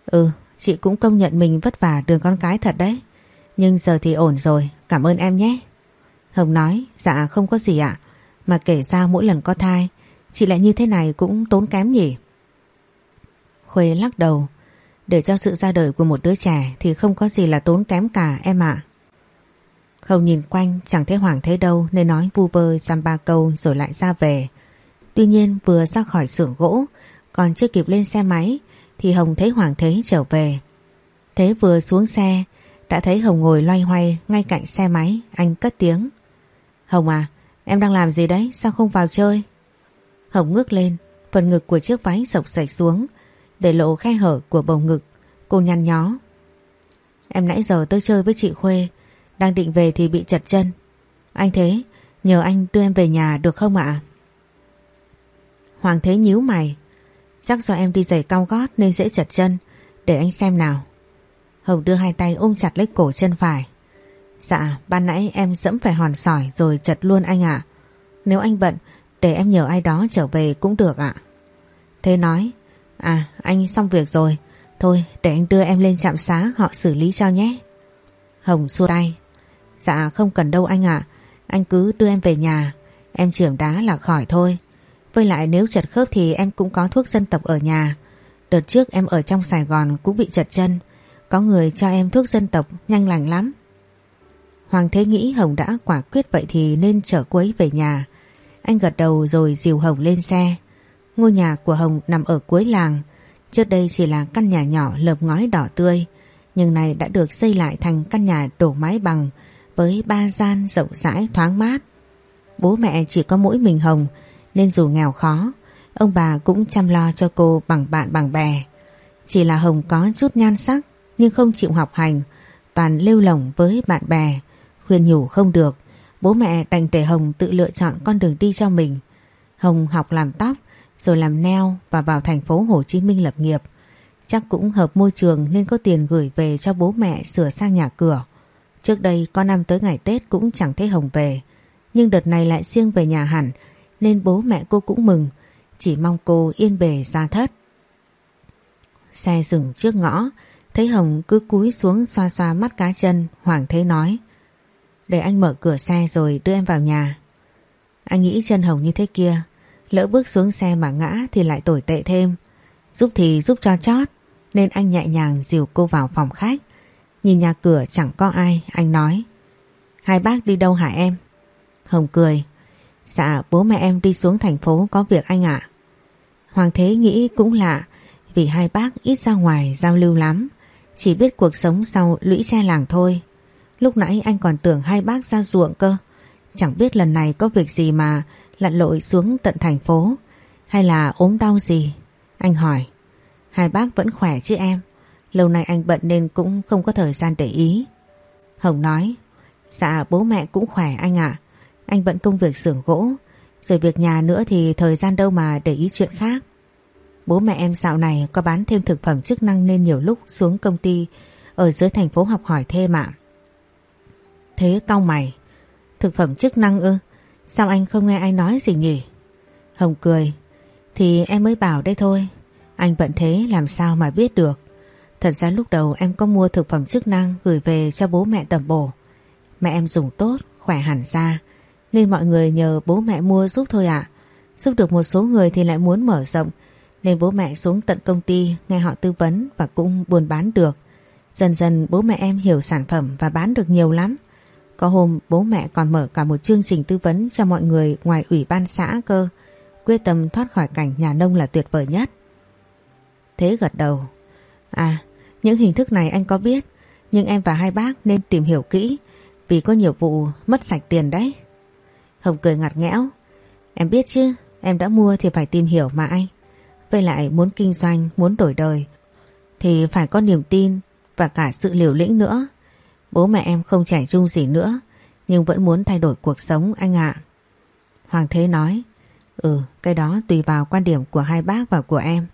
Ừ, chị cũng công nhận mình vất vả đường con cái thật đấy. Nhưng giờ thì ổn rồi, cảm ơn em nhé. Hồng nói, dạ không có gì ạ. Mà kể ra mỗi lần có thai, chị lại như thế này cũng tốn kém nhỉ. Khuê lắc đầu, để cho sự ra đời của một đứa trẻ thì không có gì là tốn kém cả em ạ. Hồng nhìn quanh chẳng thấy Hoàng thấy đâu nên nói vu vơ giam ba câu rồi lại ra về. Tuy nhiên vừa ra khỏi xưởng gỗ Còn chưa kịp lên xe máy thì Hồng thấy Hoàng Thế trở về. Thế vừa xuống xe đã thấy Hồng ngồi loay hoay ngay cạnh xe máy, anh cất tiếng. Hồng à, em đang làm gì đấy, sao không vào chơi? Hồng ngước lên, phần ngực của chiếc váy sọc sạch xuống, để lộ khe hở của bầu ngực, cô nhăn nhó. Em nãy giờ tôi chơi với chị Khuê, đang định về thì bị chật chân. Anh Thế, nhờ anh đưa em về nhà được không ạ? Hoàng Thế nhíu mày, chắc do em đi giày cao gót nên dễ chật chân, để anh xem nào. Hồng đưa hai tay ôm chặt lấy cổ chân phải. Dạ, ban nãy em dẫm phải hòn sỏi rồi chật luôn anh ạ. Nếu anh bận, để em nhờ ai đó trở về cũng được ạ. Thế nói, à anh xong việc rồi, thôi để anh đưa em lên trạm xá họ xử lý cho nhé. Hồng xua tay. Dạ không cần đâu anh ạ, anh cứ đưa em về nhà, em trưởng đá là khỏi thôi. Với lại nếu chật khớp thì em cũng có thuốc dân tộc ở nhà. Đợt trước em ở trong Sài Gòn cũng bị chật chân, có người cho em thuốc dân tộc nhanh lành lắm. Hoàng Thế nghĩ Hồng đã quả quyết vậy thì nên chở cô ấy về nhà. Anh gật đầu rồi dìu Hồng lên xe. Ngôi nhà của Hồng nằm ở cuối làng. Trước đây chỉ là căn nhà nhỏ lợp ngói đỏ tươi. Nhưng này đã được xây lại thành căn nhà đổ mái bằng với ba gian rộng rãi thoáng mát. Bố mẹ chỉ có mỗi mình Hồng nên dù nghèo khó, ông bà cũng chăm lo cho cô bằng bạn bằng bè. Chỉ là Hồng có chút nhan sắc nhưng không chịu học hành, toàn lêu lỏng với bạn bè, khuyên nhủ không được. Bố mẹ đành để Hồng tự lựa chọn con đường đi cho mình. Hồng học làm tóc, rồi làm neo và vào thành phố Hồ Chí Minh lập nghiệp. Chắc cũng hợp môi trường nên có tiền gửi về cho bố mẹ sửa sang nhà cửa. Trước đây có năm tới ngày Tết cũng chẳng thấy Hồng về. Nhưng đợt này lại riêng về nhà hẳn nên bố mẹ cô cũng mừng. Chỉ mong cô yên bề ra thất. Xe dừng trước ngõ, thấy Hồng cứ cúi xuống xoa xoa mắt cá chân, Hoàng thấy nói. Để anh mở cửa xe rồi đưa em vào nhà. Anh nghĩ chân Hồng như thế kia, lỡ bước xuống xe mà ngã thì lại tồi tệ thêm. Giúp thì giúp cho chót, nên anh nhẹ nhàng dìu cô vào phòng khách. Nhìn nhà cửa chẳng có ai, anh nói. Hai bác đi đâu hả em? Hồng cười. Dạ bố mẹ em đi xuống thành phố có việc anh ạ. Hoàng Thế nghĩ cũng lạ vì hai bác ít ra ngoài giao lưu lắm. Chỉ biết cuộc sống sau lũy tre làng thôi. Lúc nãy anh còn tưởng hai bác ra ruộng cơ. Chẳng biết lần này có việc gì mà lặn lội xuống tận thành phố. Hay là ốm đau gì? Anh hỏi. Hai bác vẫn khỏe chứ em. Lâu nay anh bận nên cũng không có thời gian để ý. Hồng nói. Dạ bố mẹ cũng khỏe anh ạ. Anh bận công việc xưởng gỗ. Rồi việc nhà nữa thì thời gian đâu mà để ý chuyện khác. Bố mẹ em dạo này có bán thêm thực phẩm chức năng nên nhiều lúc xuống công ty ở dưới thành phố học hỏi thêm ạ. Thế cau mày, thực phẩm chức năng ư? Sao anh không nghe ai nói gì nhỉ? Hồng cười, thì em mới bảo đây thôi. Anh bận thế làm sao mà biết được. Thật ra lúc đầu em có mua thực phẩm chức năng gửi về cho bố mẹ tầm bổ. Mẹ em dùng tốt, khỏe hẳn ra. Nên mọi người nhờ bố mẹ mua giúp thôi ạ. Giúp được một số người thì lại muốn mở rộng nên bố mẹ xuống tận công ty nghe họ tư vấn và cũng buôn bán được. Dần dần bố mẹ em hiểu sản phẩm và bán được nhiều lắm. Có hôm bố mẹ còn mở cả một chương trình tư vấn cho mọi người ngoài ủy ban xã cơ. Quyết tâm thoát khỏi cảnh nhà nông là tuyệt vời nhất. Thế gật đầu. À, những hình thức này anh có biết, nhưng em và hai bác nên tìm hiểu kỹ vì có nhiều vụ mất sạch tiền đấy. Hồng cười ngặt nghẽo. Em biết chứ, em đã mua thì phải tìm hiểu mà anh. Với lại muốn kinh doanh, muốn đổi đời thì phải có niềm tin và cả sự liều lĩnh nữa. Bố mẹ em không chảy trung gì nữa nhưng vẫn muốn thay đổi cuộc sống anh ạ. Hoàng Thế nói Ừ, cái đó tùy vào quan điểm của hai bác và của em.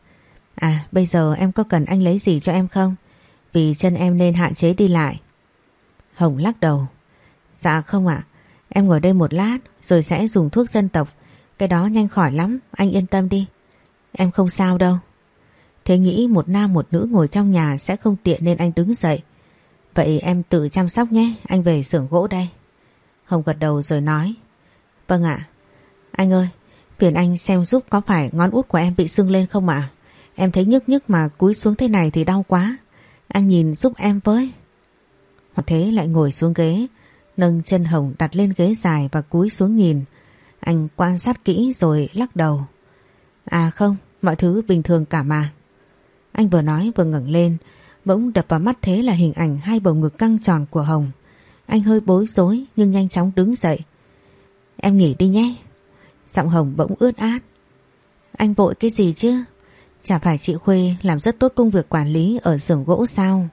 À, bây giờ em có cần anh lấy gì cho em không? Vì chân em nên hạn chế đi lại. Hồng lắc đầu. Dạ không ạ, em ngồi đây một lát rồi sẽ dùng thuốc dân tộc. Cái đó nhanh khỏi lắm, anh yên tâm đi. Em không sao đâu. Thế nghĩ một nam một nữ ngồi trong nhà sẽ không tiện nên anh đứng dậy. Vậy em tự chăm sóc nhé, anh về xưởng gỗ đây. Hồng gật đầu rồi nói. Vâng ạ. Anh ơi, phiền anh xem giúp có phải ngón út của em bị sưng lên không ạ? Em thấy nhức nhức mà cúi xuống thế này thì đau quá. Anh nhìn giúp em với. Hoặc thế lại ngồi xuống ghế, nâng chân Hồng đặt lên ghế dài và cúi xuống nhìn. Anh quan sát kỹ rồi lắc đầu. À không, mọi thứ bình thường cả mà. Anh vừa nói vừa ngẩng lên, bỗng đập vào mắt thế là hình ảnh hai bầu ngực căng tròn của Hồng. Anh hơi bối rối nhưng nhanh chóng đứng dậy. Em nghỉ đi nhé. Giọng Hồng bỗng ướt át. Anh vội cái gì chứ? Chả phải chị Khuê làm rất tốt công việc quản lý ở xưởng gỗ sao?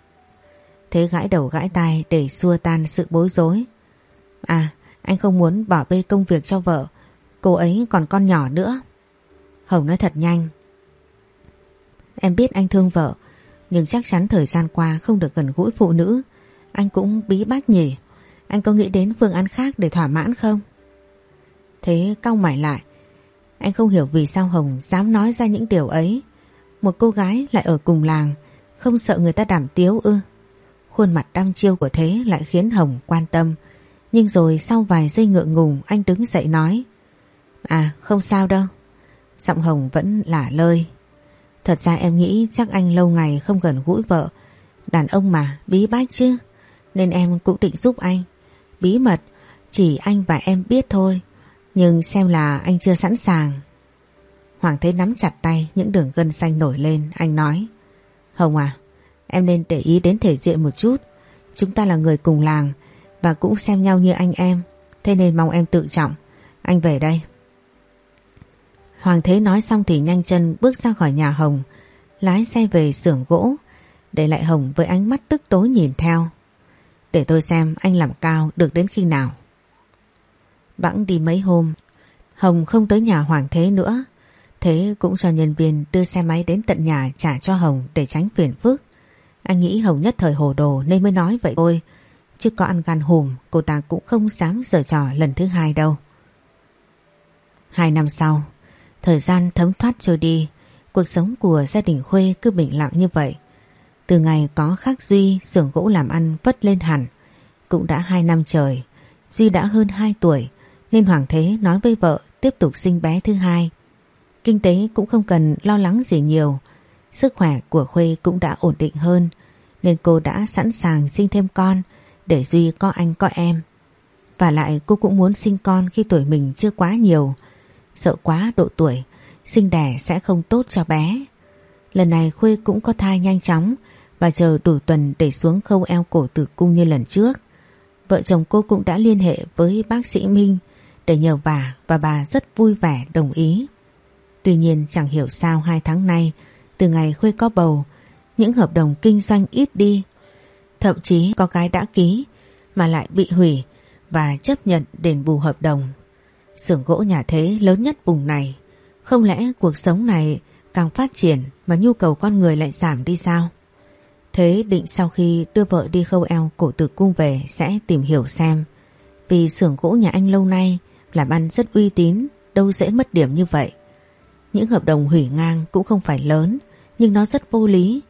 Thế gãi đầu gãi tai để xua tan sự bối rối. À, anh không muốn bỏ bê công việc cho vợ. Cô ấy còn con nhỏ nữa. Hồng nói thật nhanh. Em biết anh thương vợ, nhưng chắc chắn thời gian qua không được gần gũi phụ nữ. Anh cũng bí bách nhỉ. Anh có nghĩ đến phương án khác để thỏa mãn không? Thế cau mày lại. Anh không hiểu vì sao Hồng dám nói ra những điều ấy. Một cô gái lại ở cùng làng, không sợ người ta đảm tiếu ư. Khuôn mặt đăm chiêu của Thế lại khiến Hồng quan tâm. Nhưng rồi sau vài giây ngượng ngùng anh đứng dậy nói. À không sao đâu. Giọng Hồng vẫn lả lơi. Thật ra em nghĩ chắc anh lâu ngày không gần gũi vợ. Đàn ông mà bí bách chứ. Nên em cũng định giúp anh. Bí mật chỉ anh và em biết thôi. Nhưng xem là anh chưa sẵn sàng. Hoàng Thế nắm chặt tay những đường gân xanh nổi lên. Anh nói. Hồng à, em nên để ý đến thể diện một chút. Chúng ta là người cùng làng và cũng xem nhau như anh em. Thế nên mong em tự trọng. Anh về đây. Hoàng Thế nói xong thì nhanh chân bước ra khỏi nhà Hồng, lái xe về xưởng gỗ, để lại Hồng với ánh mắt tức tối nhìn theo. Để tôi xem anh làm cao được đến khi nào. Bẵng đi mấy hôm, Hồng không tới nhà Hoàng Thế nữa. Thế cũng cho nhân viên đưa xe máy đến tận nhà trả cho Hồng để tránh phiền phức. Anh nghĩ Hồng nhất thời hồ đồ nên mới nói vậy thôi. Chứ có ăn gan hùm cô ta cũng không dám giở trò lần thứ hai đâu. Hai năm sau, thời gian thấm thoát trôi đi, cuộc sống của gia đình Khuê cứ bình lặng như vậy. Từ ngày có khắc Duy xưởng gỗ làm ăn vất lên hẳn, cũng đã hai năm trời, Duy đã hơn 2 tuổi nên Hoàng Thế nói với vợ tiếp tục sinh bé thứ hai. Kinh tế cũng không cần lo lắng gì nhiều, sức khỏe của Khuê cũng đã ổn định hơn nên cô đã sẵn sàng sinh thêm con để Duy có anh có em. Và lại cô cũng muốn sinh con khi tuổi mình chưa quá nhiều, sợ quá độ tuổi, sinh đẻ sẽ không tốt cho bé. Lần này Khuê cũng có thai nhanh chóng và chờ đủ tuần để xuống khâu eo cổ tử cung như lần trước. Vợ chồng cô cũng đã liên hệ với bác sĩ Minh để nhờ vả và bà rất vui vẻ đồng ý. Tuy nhiên chẳng hiểu sao hai tháng nay, từ ngày Khuê có bầu, những hợp đồng kinh doanh ít đi. Thậm chí có cái đã ký mà lại bị hủy và chấp nhận đền bù hợp đồng. Xưởng gỗ nhà thế lớn nhất vùng này. Không lẽ cuộc sống này càng phát triển mà nhu cầu con người lại giảm đi sao? Thế định sau khi đưa vợ đi khâu eo cổ tử cung về sẽ tìm hiểu xem. Vì xưởng gỗ nhà anh lâu nay làm ăn rất uy tín, đâu dễ mất điểm như vậy. Những hợp đồng hủy ngang cũng không phải lớn, nhưng nó rất vô lý.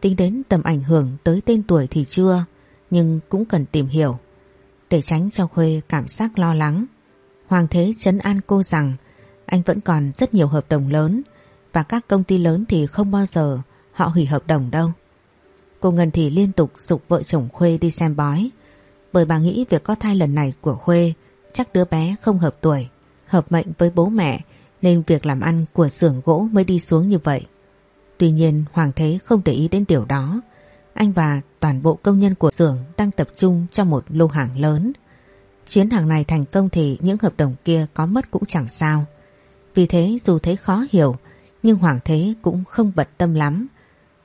Tính đến tầm ảnh hưởng tới tên tuổi thì chưa, nhưng cũng cần tìm hiểu. Để tránh cho Khuê cảm giác lo lắng. Hoàng Thế chấn an cô rằng anh vẫn còn rất nhiều hợp đồng lớn và các công ty lớn thì không bao giờ họ hủy hợp đồng đâu. Cô Ngân thì liên tục dục vợ chồng Khuê đi xem bói bởi bà nghĩ việc có thai lần này của Khuê chắc đứa bé không hợp tuổi, hợp mệnh với bố mẹ nên việc làm ăn của xưởng gỗ mới đi xuống như vậy. Tuy nhiên Hoàng Thế không để ý đến điều đó. Anh và toàn bộ công nhân của xưởng đang tập trung cho một lô hàng lớn. Chuyến hàng này thành công thì những hợp đồng kia có mất cũng chẳng sao. Vì thế, dù thấy khó hiểu, nhưng Hoàng Thế cũng không bận tâm lắm.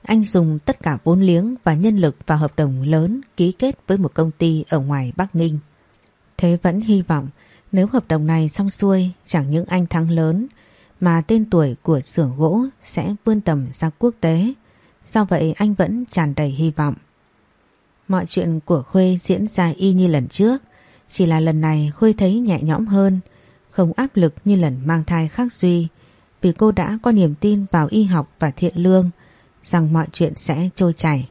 Anh dùng tất cả vốn liếng và nhân lực vào hợp đồng lớn ký kết với một công ty ở ngoài Bắc Ninh. Thế vẫn hy vọng nếu hợp đồng này xong xuôi, chẳng những anh thắng lớn, mà tên tuổi của xưởng gỗ sẽ vươn tầm ra quốc tế. Do vậy, anh vẫn tràn đầy hy vọng. Mọi chuyện của Khuê diễn ra y như lần trước. Chỉ là lần này Khuê thấy nhẹ nhõm hơn, không áp lực như lần mang thai khác Duy. Vì cô đã có niềm tin vào y học và thiện lương rằng mọi chuyện sẽ trôi chảy.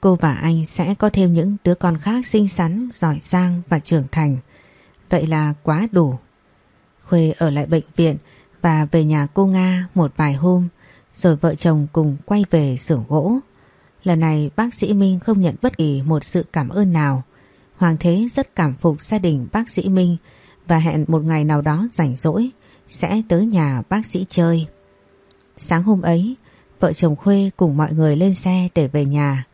Cô và anh sẽ có thêm những đứa con khác xinh xắn, giỏi giang và trưởng thành. Vậy là quá đủ. Khuê ở lại bệnh viện và về nhà cô Nga một vài hôm rồi vợ chồng cùng quay về xưởng gỗ. Lần này bác sĩ Minh không nhận bất kỳ một sự cảm ơn nào. Hoàng Thế rất cảm phục gia đình bác sĩ Minh và hẹn một ngày nào đó rảnh rỗi sẽ tới nhà bác sĩ chơi. Sáng hôm ấy, vợ chồng Khuê cùng mọi người lên xe để về nhà.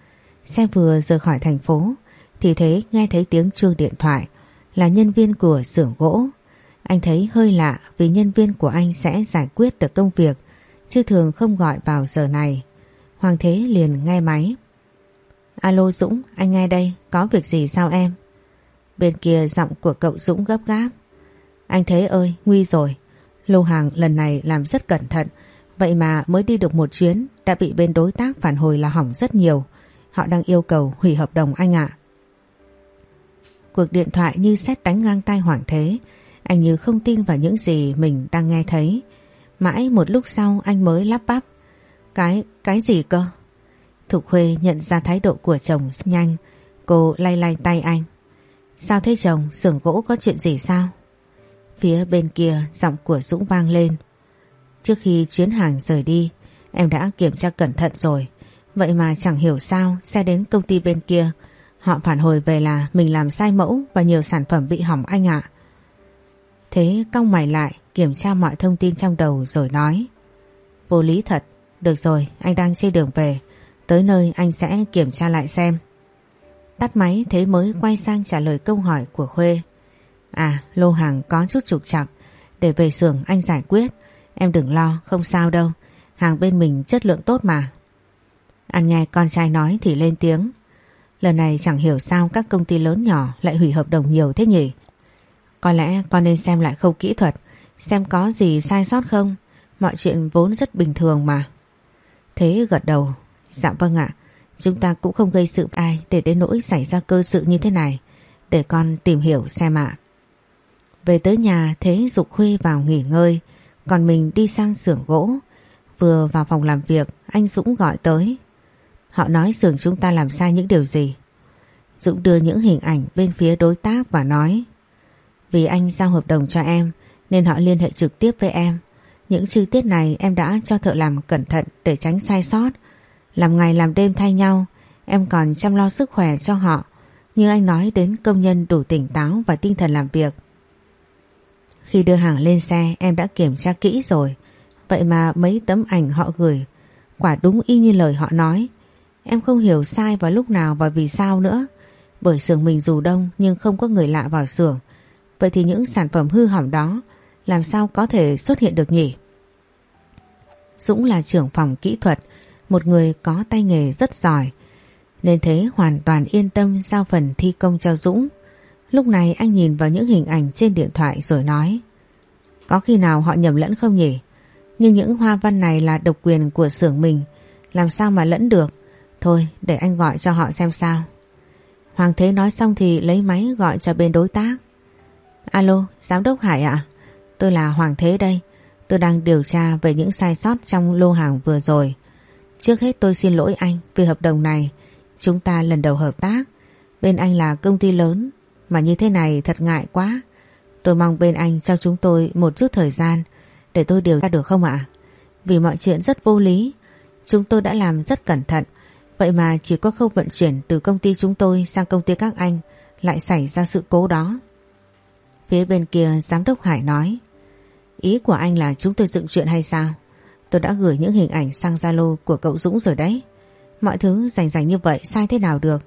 Xe vừa rời khỏi thành phố thì thế nghe thấy tiếng chuông điện thoại là nhân viên của xưởng gỗ. Anh thấy hơi lạ vì nhân viên của anh sẽ giải quyết được công việc chứ thường không gọi vào giờ này. Hoàng Thế liền nghe máy. Alo Dũng, anh nghe đây, có việc gì sao em? Bên kia giọng của cậu Dũng gấp gáp. Anh Thế ơi, nguy rồi. Lô hàng lần này làm rất cẩn thận, vậy mà mới đi được một chuyến đã bị bên đối tác phản hồi là hỏng rất nhiều. Họ đang yêu cầu hủy hợp đồng anh ạ. Cuộc điện thoại như xét đánh ngang tay Hoàng Thế. Anh như không tin vào những gì mình đang nghe thấy. Mãi một lúc sau anh mới lắp bắp. Cái, cái gì cơ? Thục Khuê nhận ra thái độ của chồng rất nhanh. Cô lay lay tay anh. Sao thế chồng, xưởng gỗ có chuyện gì sao? Phía bên kia giọng của Dũng vang lên. Trước khi chuyến hàng rời đi, em đã kiểm tra cẩn thận rồi. Vậy mà chẳng hiểu sao xe đến công ty bên kia Họ phản hồi về là mình làm sai mẫu và nhiều sản phẩm bị hỏng anh ạ. Thế cong mày lại kiểm tra mọi thông tin trong đầu rồi nói Vô lý thật, được rồi anh đang trên đường về, tới nơi anh sẽ kiểm tra lại xem. Tắt máy thế mới quay sang trả lời câu hỏi của Khuê. À lô hàng có chút trục trặc, để về xưởng anh giải quyết, em đừng lo không sao đâu, hàng bên mình chất lượng tốt mà. Anh nghe con trai nói thì lên tiếng. Lần này chẳng hiểu sao các công ty lớn nhỏ lại hủy hợp đồng nhiều thế nhỉ. Có lẽ con nên xem lại khâu kỹ thuật, xem có gì sai sót không. Mọi chuyện vốn rất bình thường mà. Thế gật đầu. Dạ vâng ạ. Chúng ta cũng không gây sự ai để đến nỗi xảy ra cơ sự như thế này. Để con tìm hiểu xem ạ. Về tới nhà, Thế dục Khuê vào nghỉ ngơi. Còn mình đi sang xưởng gỗ. Vừa vào phòng làm việc, anh Dũng gọi tới. Họ nói xưởng chúng ta làm sai những điều gì. Dũng đưa những hình ảnh bên phía đối tác và nói, Vì anh giao hợp đồng cho em, nên họ liên hệ trực tiếp với em. Những chi tiết này em đã cho thợ làm cẩn thận để tránh sai sót. Làm ngày làm đêm thay nhau, em còn chăm lo sức khỏe cho họ. Như anh nói đến công nhân đủ tỉnh táo và tinh thần làm việc. Khi đưa hàng lên xe em đã kiểm tra kỹ rồi. Vậy mà mấy tấm ảnh họ gửi quả đúng y như lời họ nói. Em không hiểu sai vào lúc nào và vì sao nữa. Bởi xưởng mình dù đông nhưng không có người lạ vào xưởng. Vậy thì những sản phẩm hư hỏng đó làm sao có thể xuất hiện được nhỉ? Dũng là trưởng phòng kỹ thuật, một người có tay nghề rất giỏi. Nên thế hoàn toàn yên tâm giao phần thi công cho Dũng. Lúc này anh nhìn vào những hình ảnh trên điện thoại rồi nói Có khi nào họ nhầm lẫn không nhỉ? Nhưng những hoa văn này là độc quyền của xưởng mình Làm sao mà lẫn được Thôi để anh gọi cho họ xem sao. Hoàng Thế nói xong thì lấy máy gọi cho bên đối tác. Alo, Giám đốc Hải ạ? Tôi là Hoàng Thế đây. Tôi đang điều tra về những sai sót trong lô hàng vừa rồi. Trước hết tôi xin lỗi anh vì hợp đồng này. Chúng ta lần đầu hợp tác. Bên anh là công ty lớn, mà như thế này thật ngại quá. Tôi mong bên anh cho chúng tôi một chút thời gian để tôi điều tra được không ạ? Vì mọi chuyện rất vô lý. Chúng tôi đã làm rất cẩn thận Vậy mà chỉ có khâu vận chuyển từ công ty chúng tôi sang công ty các anh lại xảy ra sự cố đó. Phía bên kia giám đốc Hải nói, Ý của anh là chúng tôi dựng chuyện hay sao? Tôi đã gửi những hình ảnh sang Zalo của cậu Dũng rồi đấy. Mọi thứ rành rành như vậy sai thế nào được?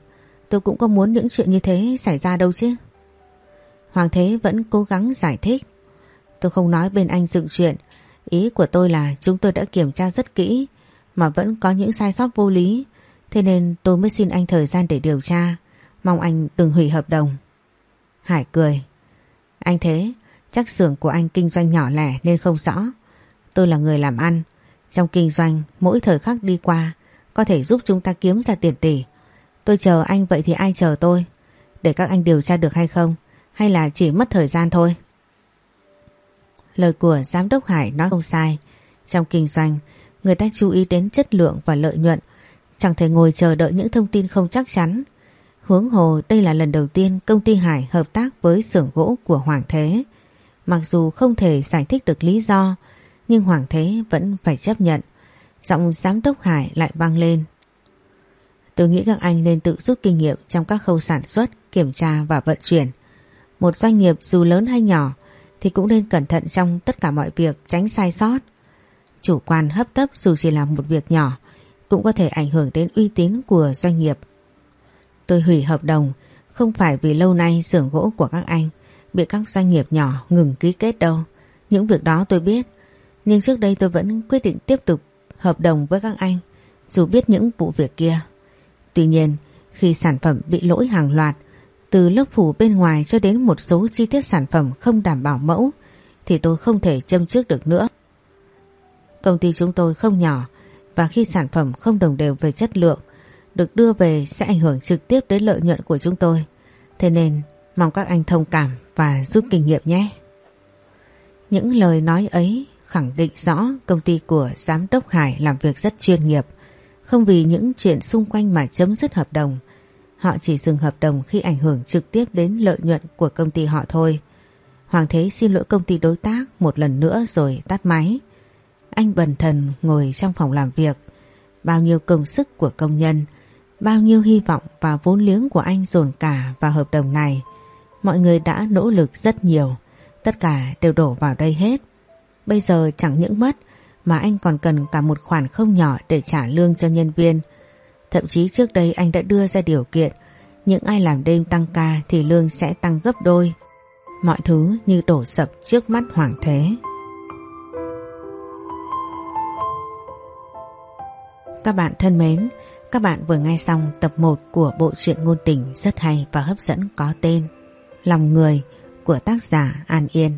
Tôi cũng có muốn những chuyện như thế xảy ra đâu chứ. Hoàng Thế vẫn cố gắng giải thích. Tôi không nói bên anh dựng chuyện. Ý của tôi là chúng tôi đã kiểm tra rất kỹ, mà vẫn có những sai sót vô lý Thế nên tôi mới xin anh thời gian để điều tra Mong anh đừng hủy hợp đồng Hải cười Anh thế, Chắc xưởng của anh kinh doanh nhỏ lẻ nên không rõ Tôi là người làm ăn trong kinh doanh mỗi thời khắc đi qua Có thể giúp chúng ta kiếm ra tiền tỷ. Tôi chờ anh vậy thì ai chờ tôi? Để các anh điều tra được hay không? Hay là chỉ mất thời gian thôi? Lời của giám đốc Hải nói không sai. Trong kinh doanh Người ta chú ý đến chất lượng và lợi nhuận. Chẳng thể ngồi chờ đợi những thông tin không chắc chắn. Hướng hồ đây là lần đầu tiên công ty Hải hợp tác với xưởng gỗ của Hoàng Thế. Mặc dù không thể giải thích được lý do, nhưng Hoàng Thế vẫn phải chấp nhận. Giọng giám đốc Hải lại vang lên. Tôi nghĩ các anh nên tự rút kinh nghiệm trong các khâu sản xuất, kiểm tra và vận chuyển. Một doanh nghiệp dù lớn hay nhỏ thì cũng nên cẩn thận trong tất cả mọi việc tránh sai sót. chủ quan hấp tấp dù chỉ là một việc nhỏ cũng có thể ảnh hưởng đến uy tín của doanh nghiệp. Tôi hủy hợp đồng không phải vì lâu nay xưởng gỗ của các anh bị các doanh nghiệp nhỏ ngừng ký kết đâu. Những việc đó tôi biết. Nhưng trước đây tôi vẫn quyết định tiếp tục hợp đồng với các anh, dù biết những vụ việc kia. Tuy nhiên, khi sản phẩm bị lỗi hàng loạt, từ lớp phủ bên ngoài cho đến một số chi tiết sản phẩm không đảm bảo mẫu, thì tôi không thể châm trước được nữa. Công ty chúng tôi không nhỏ, và khi sản phẩm không đồng đều về chất lượng, được đưa về sẽ ảnh hưởng trực tiếp đến lợi nhuận của chúng tôi. Thế nên, mong các anh thông cảm và rút kinh nghiệm nhé. Những lời nói ấy khẳng định rõ công ty của Giám đốc Hải làm việc rất chuyên nghiệp, không vì những chuyện xung quanh mà chấm dứt hợp đồng. Họ chỉ dừng hợp đồng khi ảnh hưởng trực tiếp đến lợi nhuận của công ty họ thôi. Hoàng Thế xin lỗi công ty đối tác một lần nữa rồi tắt máy. Anh bần thần ngồi trong phòng làm việc. Bao nhiêu công sức của công nhân, bao nhiêu hy vọng và vốn liếng của anh dồn cả vào hợp đồng này. Mọi người đã nỗ lực rất nhiều, tất cả đều đổ vào đây hết. Bây giờ chẳng những mất mà anh còn cần cả một khoản không nhỏ để trả lương cho nhân viên. Thậm chí trước đây anh đã đưa ra điều kiện những ai làm đêm tăng ca thì lương sẽ tăng gấp đôi. Mọi thứ như đổ sập trước mắt Hoàng Thế. Các bạn thân mến, các bạn vừa nghe xong tập 1 của bộ truyện ngôn tình rất hay và hấp dẫn có tên Lòng Người của tác giả An Yên.